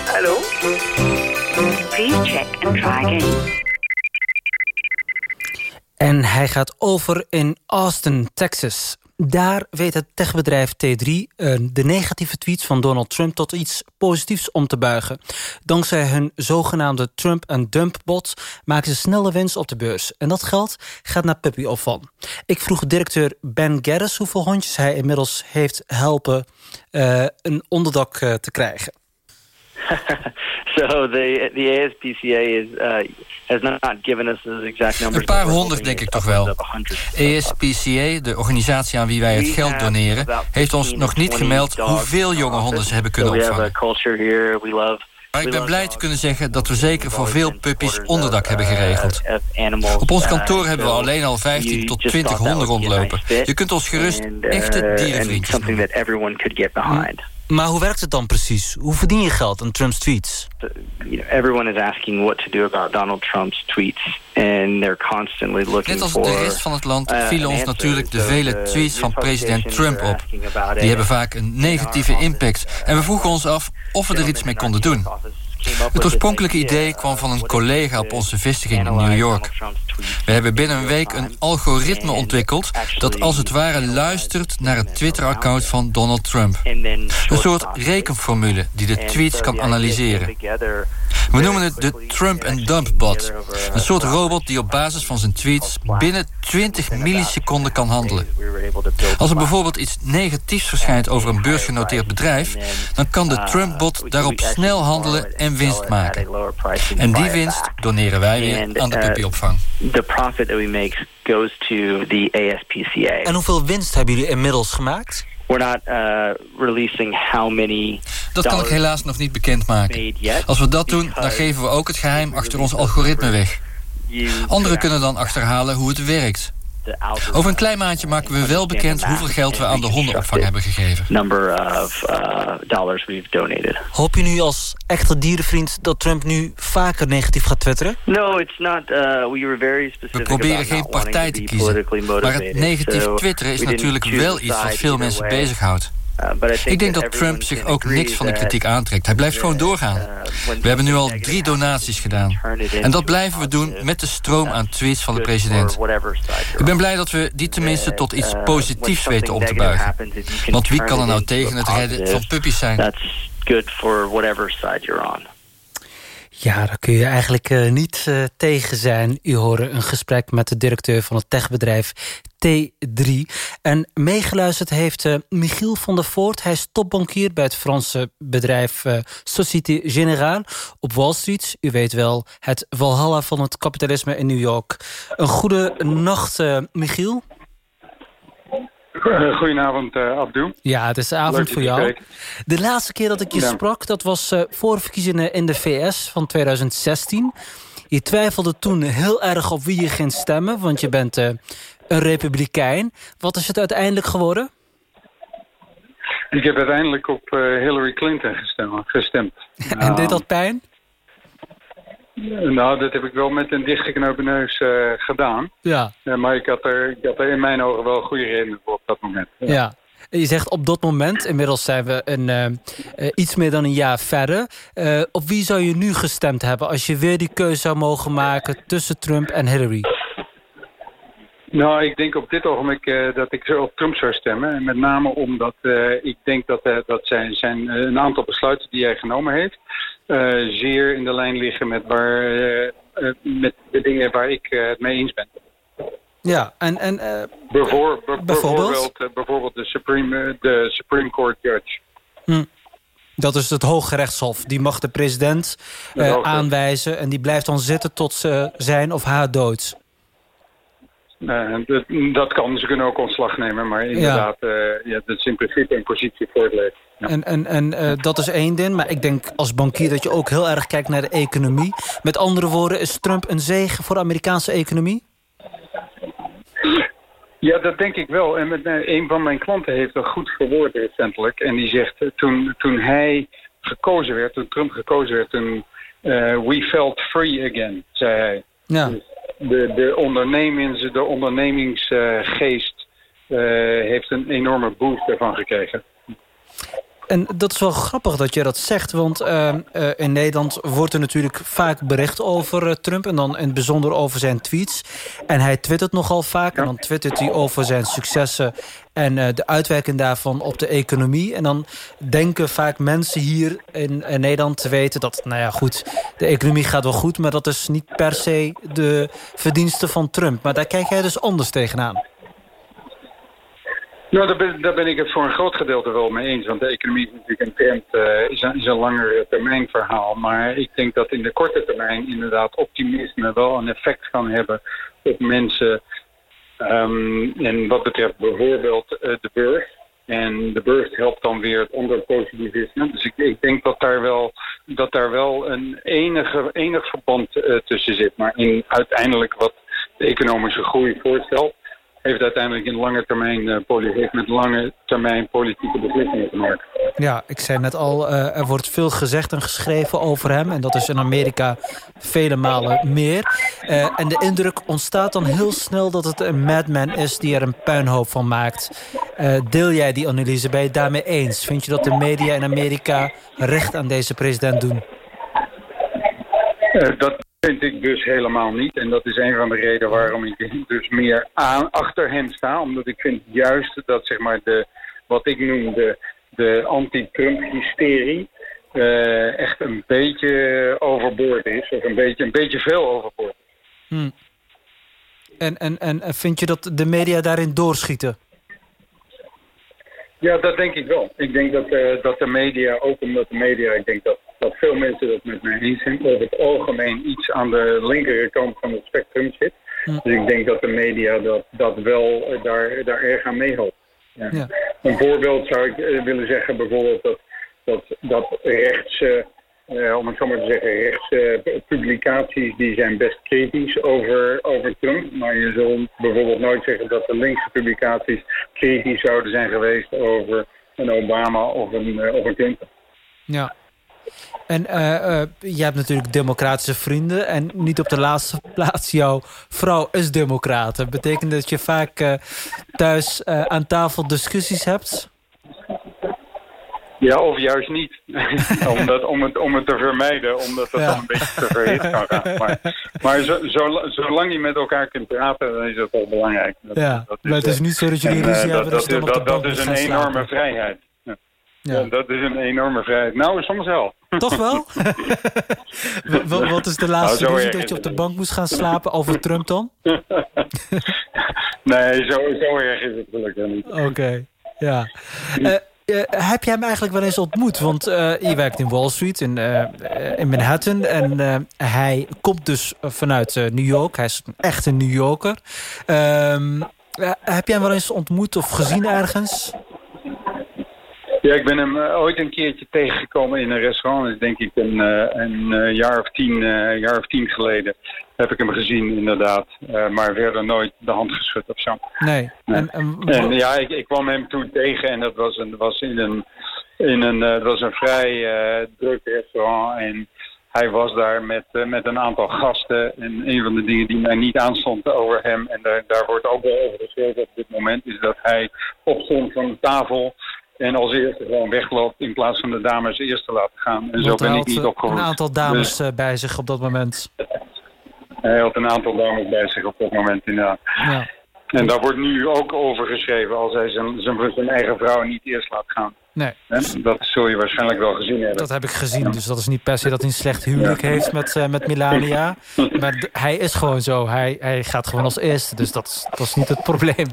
Hallo. Please check and try again. En hij gaat over in Austin, Texas. Daar weet het techbedrijf T3 eh, de negatieve tweets van Donald Trump tot iets positiefs om te buigen. Dankzij hun zogenaamde Trump and Dump bot maken ze snelle winst op de beurs. En dat geld gaat naar Puppy of Van. Ik vroeg directeur Ben Gerris hoeveel hondjes hij inmiddels heeft helpen uh, een onderdak uh, te krijgen. so the the ASPCA is uh, has not given us the exact numbers. Een paar honderd denk ik toch wel. ASPCA, de organisatie aan wie wij het geld doneren, heeft ons nog niet gemeld hoeveel jonge honden ze hebben kunnen opvangen. Maar ik ben blij te kunnen zeggen dat we zeker voor veel puppies onderdak hebben geregeld. Op ons kantoor hebben we alleen al 15 tot 20 honden rondlopen. Je kunt ons gerust echte dierenvriendjes noemen. Maar hoe werkt het dan precies? Hoe verdien je geld aan Trump's tweets? You know, everyone is asking what to do about Donald Trump's tweets. And they're constantly looking Net als de rest van het land vielen ons natuurlijk de vele tweets van president Trump op. Die hebben vaak een negatieve impact. En we vroegen ons af of we er iets mee konden doen. Het oorspronkelijke idee kwam van een collega op onze vestiging in New York. We hebben binnen een week een algoritme ontwikkeld... dat als het ware luistert naar het Twitter-account van Donald Trump. Een soort rekenformule die de tweets kan analyseren. We noemen het de Trump and Dump bot. Een soort robot die op basis van zijn tweets binnen 20 milliseconden kan handelen. Als er bijvoorbeeld iets negatiefs verschijnt over een beursgenoteerd bedrijf... dan kan de Trump-bot daarop snel handelen en winst maken. En die winst doneren wij weer aan de puppyopvang. The profit that we make goes to the ASPCA. En hoeveel winst hebben jullie inmiddels gemaakt? We're not uh, releasing how many dat kan ik helaas nog niet bekendmaken. Als we dat doen, dan geven we ook het geheim achter ons algoritme weg. Anderen kunnen dan achterhalen hoe het werkt. Over een klein maandje maken we wel bekend hoeveel geld we aan de hondenopvang hebben gegeven. Uh, Hoop je nu als echte dierenvriend dat Trump nu vaker negatief gaat twitteren? No, it's not. Uh, we were very specific we proberen geen partij te kiezen. Maar het negatief twitteren is natuurlijk wel iets wat veel mensen bezighoudt. Uh, ik denk dat Trump zich ook niks van de kritiek aantrekt. Hij blijft gewoon doorgaan. Uh, we hebben nu al drie donaties gedaan. En dat blijven we doen met de stroom aan tweets van de president. Ik ben blij dat we die tenminste tot iets uh, positiefs weten om te buigen. Want wie kan er nou tegen het redden van puppies zijn? Ja, daar kun je eigenlijk uh, niet uh, tegen zijn. U hoorde een gesprek met de directeur van het techbedrijf T3. En meegeluisterd heeft uh, Michiel van der Voort. Hij is topbankier bij het Franse bedrijf Société Générale op Wall Street. U weet wel, het walhalla van het kapitalisme in New York. Een goede nacht, Michiel. Goedenavond, uh, Abdu. Ja, het is avond voor jou. De laatste keer dat ik je ja. sprak, dat was uh, voor verkiezingen in de VS van 2016. Je twijfelde toen heel erg op wie je ging stemmen, want je bent uh, een republikein. Wat is het uiteindelijk geworden? Ik heb uiteindelijk op Hillary Clinton gestemd. gestemd. en nou, deed dat pijn? Nou, dat heb ik wel met een dichtgeknopen neus uh, gedaan. Ja. Uh, maar ik had, er, ik had er in mijn ogen wel goede redenen voor op dat moment. Ja. ja. Je zegt op dat moment, inmiddels zijn we een, uh, iets meer dan een jaar verder. op wie zou je nu gestemd hebben als je weer die keuze zou mogen maken tussen Trump en Hillary? Nou, ik denk op dit ogenblik dat ik op Trump zou stemmen. En met name omdat ik denk dat, dat zijn, zijn een aantal besluiten die hij genomen heeft zeer in de lijn liggen met, waar, uh, uh, met de dingen waar ik het mee eens ben. Ja, en... en Bijvoor, bijvoorbeeld? Bijvoorbeeld, de, Supreme, de Supreme Court Judge. Hm. Dat is het Hooggerechtshof. Die mag de president aanwijzen... en die blijft dan zitten tot ze zijn of haar dood. dat, dat, kan. Ze kunnen ook ontslag nemen. Maar inderdaad, ja. ja dat is in principe een positie voor het leven. Ja. En, en, en uh, dat is één ding. Maar ik denk als bankier dat je ook heel erg kijkt naar de economie. Met andere woorden, is Trump een zegen voor de Amerikaanse economie? Ja, dat denk ik wel. En met, uh, een van mijn klanten heeft dat goed verwoord recentelijk. En die zegt, uh, toen, toen hij gekozen werd, toen Trump gekozen werd... toen we felt free again, zei hij. Ja. Dus, de, de, ondernemings, de ondernemingsgeest heeft een enorme boost ervan gekregen. En dat is wel grappig dat je dat zegt, want uh, uh, in Nederland wordt er natuurlijk vaak bericht over uh, Trump... en dan in het bijzonder over zijn tweets. En hij twittert nogal vaak en dan twittert hij over zijn successen... en de uitwerking daarvan op de economie. En dan denken vaak mensen hier in, in Nederland te weten dat... nou ja, goed, de economie gaat wel goed... maar dat is niet per se de verdienste van Trump. Maar daar kijk jij dus anders tegenaan. Nou, daar ben, ik het voor een groot gedeelte wel mee eens. Want de economie is natuurlijk een trend, uh, is, een, langer termijn verhaal. Maar ik denk dat in de korte termijn inderdaad optimisme wel een effect kan hebben op mensen. Um, en wat betreft bijvoorbeeld uh, de beurs. En de beurs helpt dan weer het andere positivisme. Dus ik, ik, denk dat daar wel, dat daar wel een enige, enig verband uh, tussen zit. Maar in uiteindelijk wat de economische groei voorstelt heeft uiteindelijk in lange termijn, uh, heeft met lange termijn politieke beslissingen te maken. Ja, ik zei net al, uh, er wordt veel gezegd en geschreven over hem. En dat is in Amerika vele malen meer. Uh, en de indruk ontstaat dan heel snel dat het een madman is die er een puinhoop van maakt. deel jij die analyse? Ben je het daarmee eens? Vind je dat de media in Amerika recht aan deze president doen? dat vind ik dus helemaal niet. En dat is een van de redenen waarom ik dus meer aan, achter hem sta. Omdat ik vind juist dat zeg maar de, wat ik noem de, de anti-Trump-hysterie... Uh, echt een beetje overboord is. Of een beetje, een beetje veel overboord hmm. En, en, en vind je dat de media daarin doorschieten? Ja, dat denk ik wel. Ik denk dat, uh, dat de media, ook omdat de media, ik denk dat dat veel mensen dat met mij eens zijn, over het algemeen iets aan de linkerkant van het spectrum zit. Dus ik denk dat de media dat, dat wel uh, daar, daar erg aan meehelpt. Ja. ja. Een voorbeeld zou ik uh, willen zeggen bijvoorbeeld dat, dat, dat rechts, uh, om het zo maar te zeggen, rechts publicaties die zijn best kritisch over, over Trump. Maar je zult bijvoorbeeld nooit zeggen dat de linkse publicaties kritisch zouden zijn geweest over een Obama of een, of een Clinton. Ja, en uh, uh, je hebt natuurlijk democratische vrienden. En niet op de laatste plaats, jouw vrouw is democrat. Betekent dat je vaak uh, thuis aan tafel discussies hebt? Ja, of juist niet. omdat, om, het, om het te vermijden, omdat het ja. dan een beetje te verhit kan gaan. Maar, maar zo, zo, zolang je met elkaar kunt praten, dan is dat wel belangrijk. Dat, ja, dat is, maar het is niet zo dat jullie ruzie hebben. Dat, dat, dat, dat is een enorme vrijheid. Ja. dat is een enorme vrijheid. Nou, soms wel. Toch wel? Wat is de laatste nou, ruzie dat je op de bank moest gaan slapen over Trump dan? nee, zo, zo erg is het gelukkig niet. Oké, ja. Uh, uh, heb jij hem eigenlijk wel eens ontmoet? Want uh, je werkt in Wall Street, in, in Manhattan. En hij komt dus vanuit New York. Hij is echt een New Yorker. Ehm, heb jij hem wel eens ontmoet of gezien ergens? Ja, ik ben hem uh, ooit een keertje tegengekomen in een restaurant. Dat is denk ik een, uh, een uh, jaar, of tien, jaar of tien geleden. Heb ik hem gezien, inderdaad. maar verder nooit de hand geschud of zo. Nee. nee. En, en, en, ja, ik, ik, kwam hem toen tegen en dat was, een, was in een, in een, dat was een vrij druk restaurant. En hij was daar met, met een aantal gasten. En een van de dingen die mij niet aanstond over hem... en daar, daar wordt ook wel over geschreven op dit moment... is dat hij opstond van de tafel en als eerste gewoon wegloopt in plaats van de dames eerst te laten gaan. En zo ben ik niet opgevoed. een aantal dames dus, bij zich op dat moment. Hij had een aantal dames bij zich op dat moment inderdaad. Ja. En daar wordt nu ook over geschreven als hij zijn, zijn, zijn eigen vrouw niet eerst laat gaan. Nee. Dat zul je waarschijnlijk wel gezien hebben. Dat heb ik gezien, dus dat is niet per se dat hij een slecht huwelijk heeft met, uh, met Melania. Maar hij is gewoon zo, hij, hij gaat gewoon als eerste, dus dat is, dat is niet het probleem.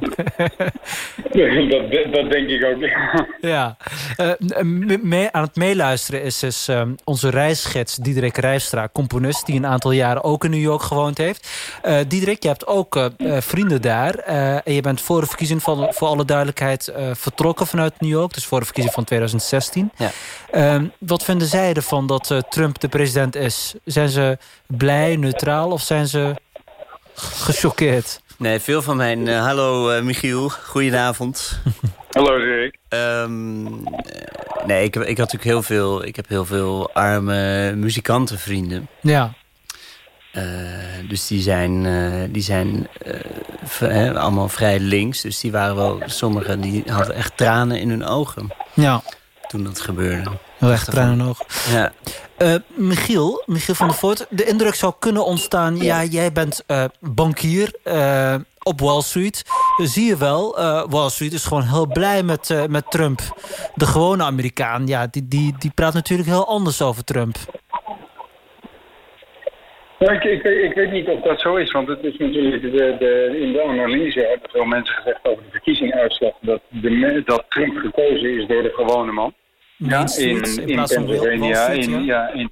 dat, dat denk ik ook. ja. Uh, mee, aan het meeluisteren is dus uh, onze reisgids Diederik Rijfstra, componist... die een aantal jaren ook in New York gewoond heeft. Uh, Diederik, je hebt ook vrienden daar. en je bent voor de verkiezing, voor, voor alle duidelijkheid, vertrokken vanuit New York. Dus voor de verkiezing van 2016. Ja. Uh, wat vinden zij ervan dat uh, Trump de president is? Zijn ze blij, neutraal of zijn ze gechoqueerd? Nee, veel van mijn... Uh, hallo uh, Michiel, goedenavond. hallo Rick. Um, nee, ik, ik had natuurlijk heel veel... Ik heb heel veel arme muzikantenvrienden. Ja. Dus die zijn, die zijn allemaal vrij links. Dus die waren wel, sommigen die hadden echt tranen in hun ogen. Ja. Toen dat gebeurde. Heel echt tranen in hun ogen. Ja. Michiel, Michiel van der Voort, de indruk zou kunnen ontstaan... ja, jij bent bankier op Wall Street. Zie je wel, Wall Street is gewoon heel blij met, met Trump. De gewone Amerikaan, ja, die, die, die praat natuurlijk heel anders over Trump. Nou, ik, ik, ik, weet niet of dat zo is, want het is natuurlijk de, de, in de analyse hebben veel mensen gezegd over de verkiezingsuitslag dat, de, dat Trump gekozen is door de gewone man. Ja, in, in, in Pennsylvania, in, ja, in,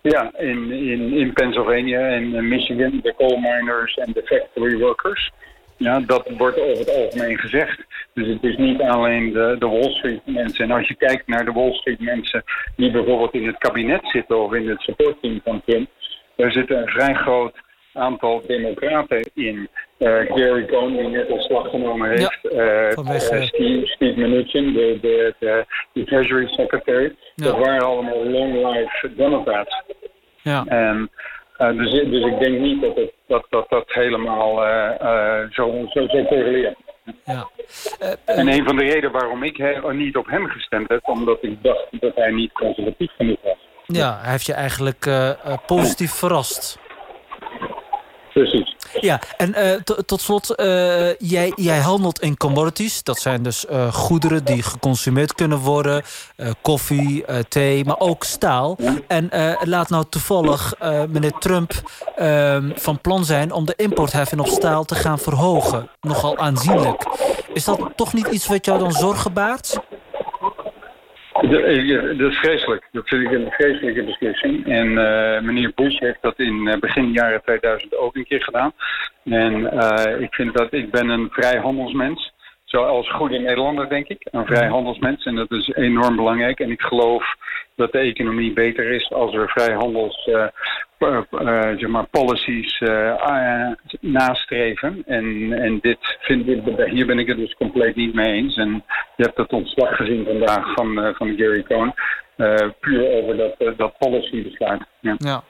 ja, in, in, in Pennsylvania en Michigan, de coal miners en de factory workers. Ja, dat wordt over het algemeen gezegd. Dus het is niet alleen de, de Wall Street mensen. En als je kijkt naar de Wall Street mensen die bijvoorbeeld in het kabinet zitten of in het supportteam van Trump, daar zitten een vrij groot aantal democraten in. Uh, Gary Cohn, die net slag genomen heeft. Ja, uh, Steve, Steve Mnuchin, de, de, de, de Treasury Secretary. Ja. Dat waren allemaal long-life democrats. Ja. En, dus, dus ik denk niet dat het, dat, dat, dat helemaal zo, zo, zo correleert. Ja. en een van de redenen waarom ik he, niet op hem gestemd heb... omdat ik dacht dat hij niet conservatief genoeg was. Ja, hij heeft je eigenlijk uh, positief verrast. Precies. Ja, en uh, tot slot, uh, jij, jij handelt in commodities. Dat zijn dus uh, goederen die geconsumeerd kunnen worden. koffie, thee, maar ook staal. En laat nou toevallig meneer Trump ehm, van plan zijn... om de importheffing op staal te gaan verhogen. Nogal aanzienlijk. Is dat toch niet iets wat jou dan zorgen baart? Dat is vreselijk. Dat vind ik een vreselijke beslissing. En uh, meneer Bush heeft dat in uh, begin jaren 2000 ook een keer gedaan. En ik vind dat ik ben een vrijhandelsmens. Zoals goede Nederlander, denk ik. Een vrijhandelsmens. En dat is enorm belangrijk. En ik geloof dat de economie beter is als we vrijhandels uh, zeg maar policies uh, nastreven. En, en dit vind ik, hier ben ik het dus compleet niet mee eens. En je hebt het ontslag gezien vandaag van, van Gary Cohn. puur over dat, dat policy besluit. Ja. ja.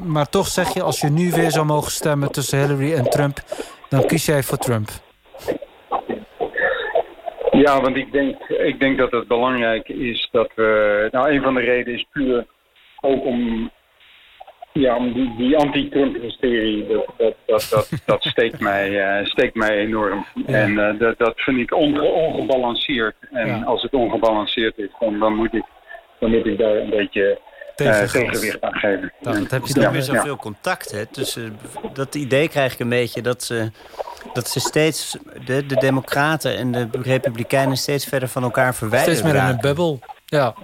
maar toch zeg je, als je nu weer zou mogen stemmen tussen Hillary en Trump... dan kies jij voor Trump. Ja, want ik denk, ik denk dat het belangrijk is dat we... Nou, een van de redenen is puur ook om ja, die, die anti-Trump-hysterie, dat, dat, dat, dat, dat steekt, mij, uh, steekt mij enorm. Ja. En uh, dat, dat vind ik onge ongebalanceerd. En ja. als het ongebalanceerd is, dan, dan, moet, ik, dan moet ik daar een beetje uh, tegenwicht aan geven. Dan heb je dan weer zoveel contact. Hè? Tussen, dat idee krijg ik een beetje dat ze, dat ze steeds, de, de democraten en de republikeinen steeds verder van elkaar verwijderen. Steeds meer in een bubbel, ja.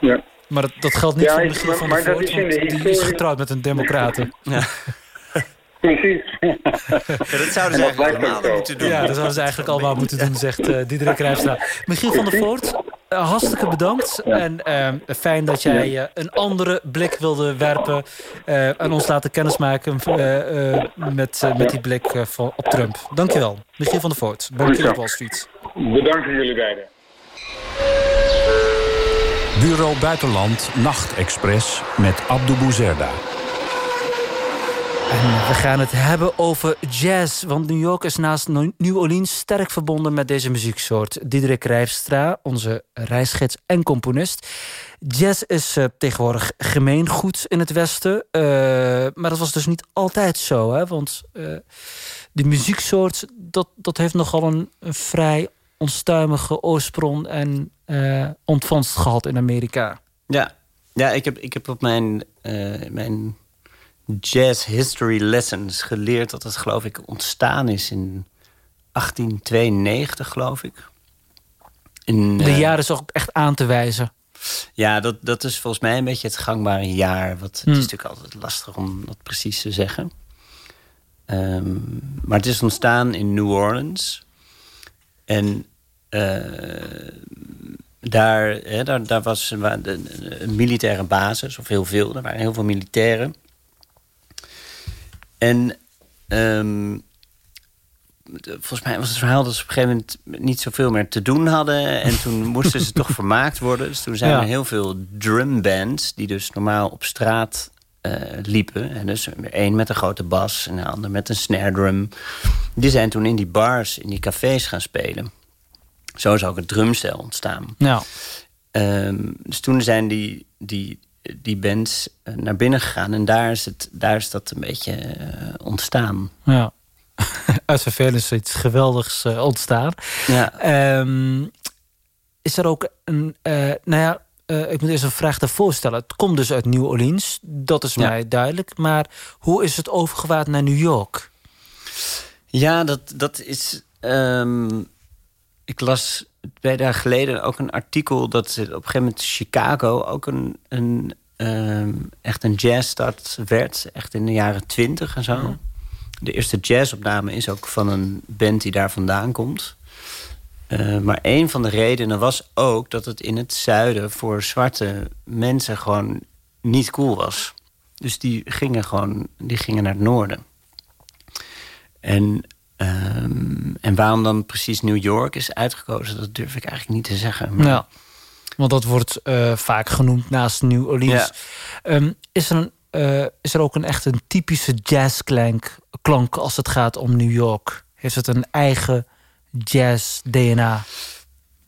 Ja. Maar dat, dat geldt niet ja, voor Michiel van der Voort, want die historie... is getrouwd met een democraten. Ja. Precies. Ja, dat zouden ze eigenlijk allemaal moeten doen. Ja, dat zouden ze eigenlijk allemaal moeten doen, zegt uh, Diederik Rijfstra. Michiel van der Voort, uh, hartstikke bedankt. Ja. En uh, fijn dat jij een andere blik wilde werpen... en ons laten kennismaken met, met die blik op Trump. Dankjewel. Michiel van der Voort, bankier op Wall Street. Bedankt voor jullie beiden. Bureau Buitenland Nachtexpress met Abdou Bouzerda. En we gaan het hebben over jazz. Want New York is naast New Orleans sterk verbonden met deze muzieksoort. Diederik Rijfstra, onze reisgids en componist. Jazz is uh, tegenwoordig gemeengoed in het Westen. Uh, maar dat was dus niet altijd zo. Hè? Want uh, die muzieksoort, dat, dat heeft nogal een vrij onstuimige oorsprong en uh, ontvangst gehad in Amerika. Ja, ja ik, heb, ik heb op mijn, uh, mijn jazz history lessons geleerd... dat het geloof ik ontstaan is in 1892, geloof ik. In, De uh, jaren is ook echt aan te wijzen. Ja, dat, dat is volgens mij een beetje het gangbare jaar. Wat, hmm. Het is natuurlijk altijd lastig om dat precies te zeggen. Um, maar het is ontstaan in New Orleans... En uh, daar, hè, daar, daar, was een, militaire basis, of heel veel. Er waren heel veel militairen. En um, volgens mij was het verhaal dat ze op een gegeven moment niet zoveel meer te doen hadden. En toen moesten ze toch vermaakt worden. Dus toen zijn ja. er heel veel drumbands, die dus normaal op straat liepen. En dus één met een grote bas en een ander met een snare drum. Die zijn toen in die bars, in die cafés gaan spelen. Zo is ook het drumstel ontstaan. Ja. Um, dus toen zijn die, die, die bands naar binnen gegaan. En daar is, het, daar is dat een beetje ontstaan. Ja. Uit vervelend is iets geweldigs ontstaan. Ja. Um, is er ook een... nou ja, uh, ik moet eerst een vraag daarvoor stellen. Het komt dus uit New Orleans, dat is mij duidelijk. Maar hoe is het overgewaard naar New York? Ja, dat, dat is... Um, ik las twee dagen geleden ook een artikel... dat op een gegeven moment Chicago ook een, een, um, echt een jazzstad werd. Echt in de jaren twintig en zo. De eerste jazzopname is ook van een band die daar vandaan komt. Uh, maar een van de redenen was ook dat het in het zuiden voor zwarte mensen gewoon niet cool was. Dus die gingen gewoon die gingen naar het noorden. En, um, en waarom dan precies New York is uitgekozen, dat durf ik eigenlijk niet te zeggen. Maar... Ja, want dat wordt uh, vaak genoemd naast New Orleans. Ja. Um, is, er een, uh, is er ook een echt een typische jazzklank klank als het gaat om New York? Heeft het een eigen jazz-DNA?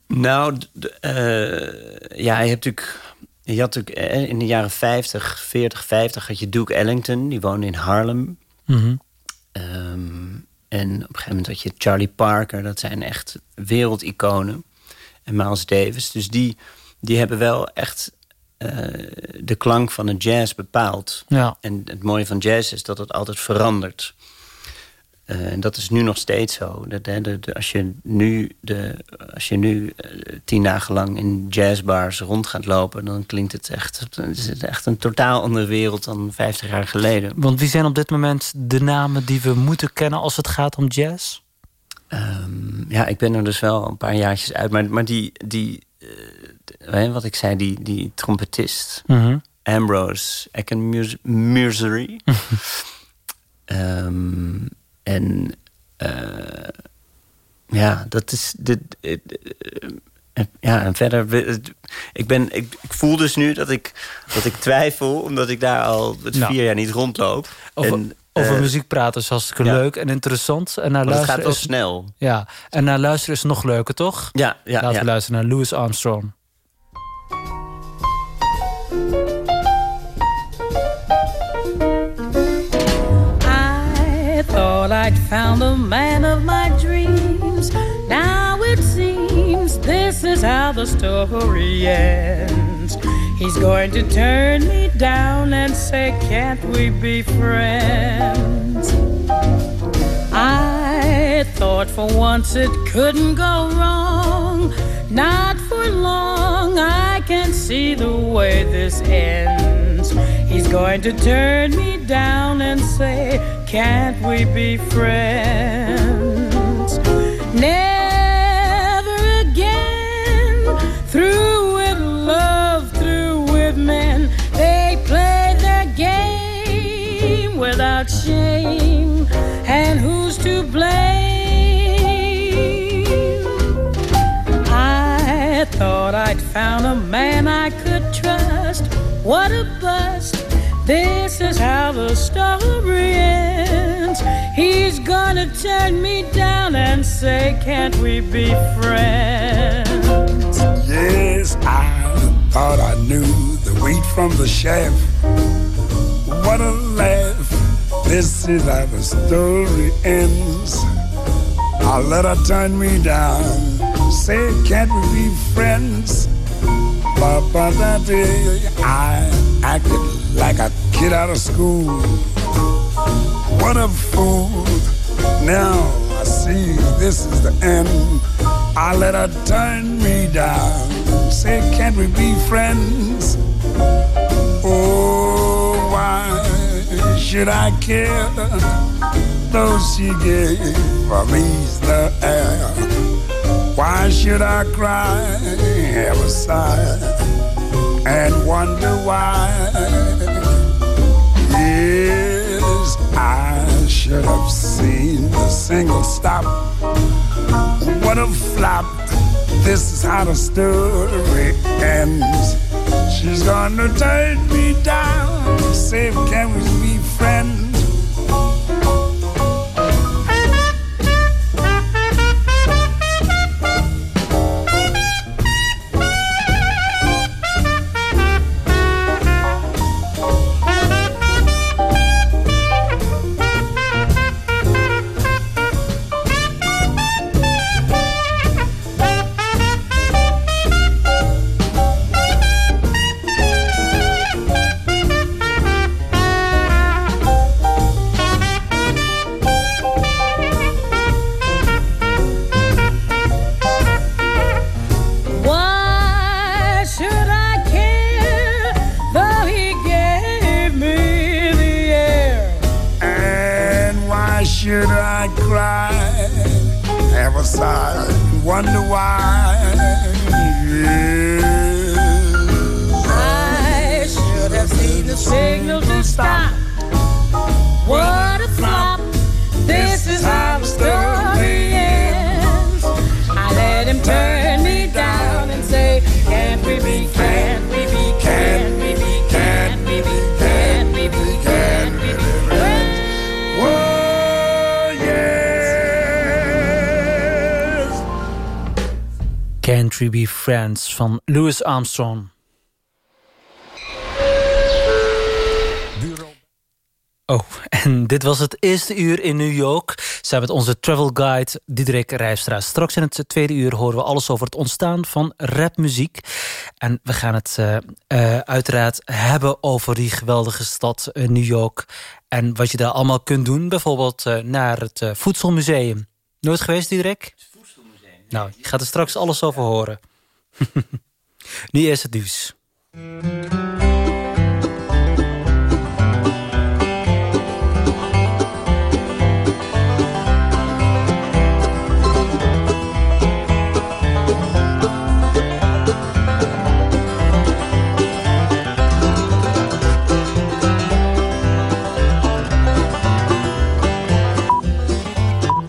Nou, uh, ja, je hebt natuurlijk... Je had natuurlijk in de jaren 50, 40, 50 had je Duke Ellington. Die woonde in Harlem. Mm -hmm. um, en op een gegeven moment had je Charlie Parker. Dat zijn echt wereldiconen. En Miles Davis. Dus die, die hebben wel echt uh, de klank van de jazz bepaald. Ja. En het mooie van jazz is dat het altijd verandert. Uh, en dat is nu nog steeds zo. Dat, hè, de, de, als je nu, de, als je nu uh, tien dagen lang in jazzbars rond gaat lopen... dan klinkt het echt, het is echt een totaal andere wereld dan 50 jaar geleden. Want wie zijn op dit moment de namen die we moeten kennen als het gaat om jazz? Um, ja, ik ben er dus wel een paar jaartjes uit. Maar, maar die, die uh, wat ik zei, die, die trompetist... -hmm. Ambrose um, En uh, ja, dat is. Dit, uh, ja, en verder. Ik, ben, ik, ik, voel dus nu dat ik, dat ik twijfel, omdat ik daar al het nou. vier jaar niet rondloop. Over, en, over uh, muziek praten is hartstikke ja. leuk en interessant. En naar luisteren het gaat is, snel. Ja, en naar luisteren is nog leuker, toch? Ja, ja. Laten ja. we luisteren naar Louis Armstrong. I'd found the man of my dreams. Now it seems this is how the story ends. He's going to turn me down and say, Can't we be friends? I thought for once it couldn't go wrong. Not for long, I can see the way this ends. He's going to turn me down and say, Can't we be friends? Never again, through with love, through with men, they play their game without shame. And who's to blame? I thought I'd found a man I could trust. What a bust. This is how the story ends. He's gonna turn me down and say, Can't we be friends? Yes, I thought I knew the wheat from the chaff. What a laugh. This is how the story ends. I let her turn me down. Say, Can't we be friends? Papa, day I acted like a kid out of school. What a fool. Now I see this is the end. I let her turn me down. Say, can't we be friends? Oh, why should I care? Though she gave me the air. Why should I cry, have a sigh, and wonder why? Yes, I should have seen the single stop. What a flop. This is how the story ends. She's gonna turn me down. Say, can we be friends? Van Louis Armstrong. Oh, en dit was het eerste uur in New York. Zijn met onze travel guide Diederik Rijstra. Straks in het tweede uur horen we alles over het ontstaan van rapmuziek. En we gaan het uh, uh, uiteraard hebben over die geweldige stad uh, New York. En wat je daar allemaal kunt doen. Bijvoorbeeld naar het Voedselmuseum. Nooit geweest, Diederik? Het Voedselmuseum? Nou, je gaat er straks alles over horen. Nu eerst het nieuws.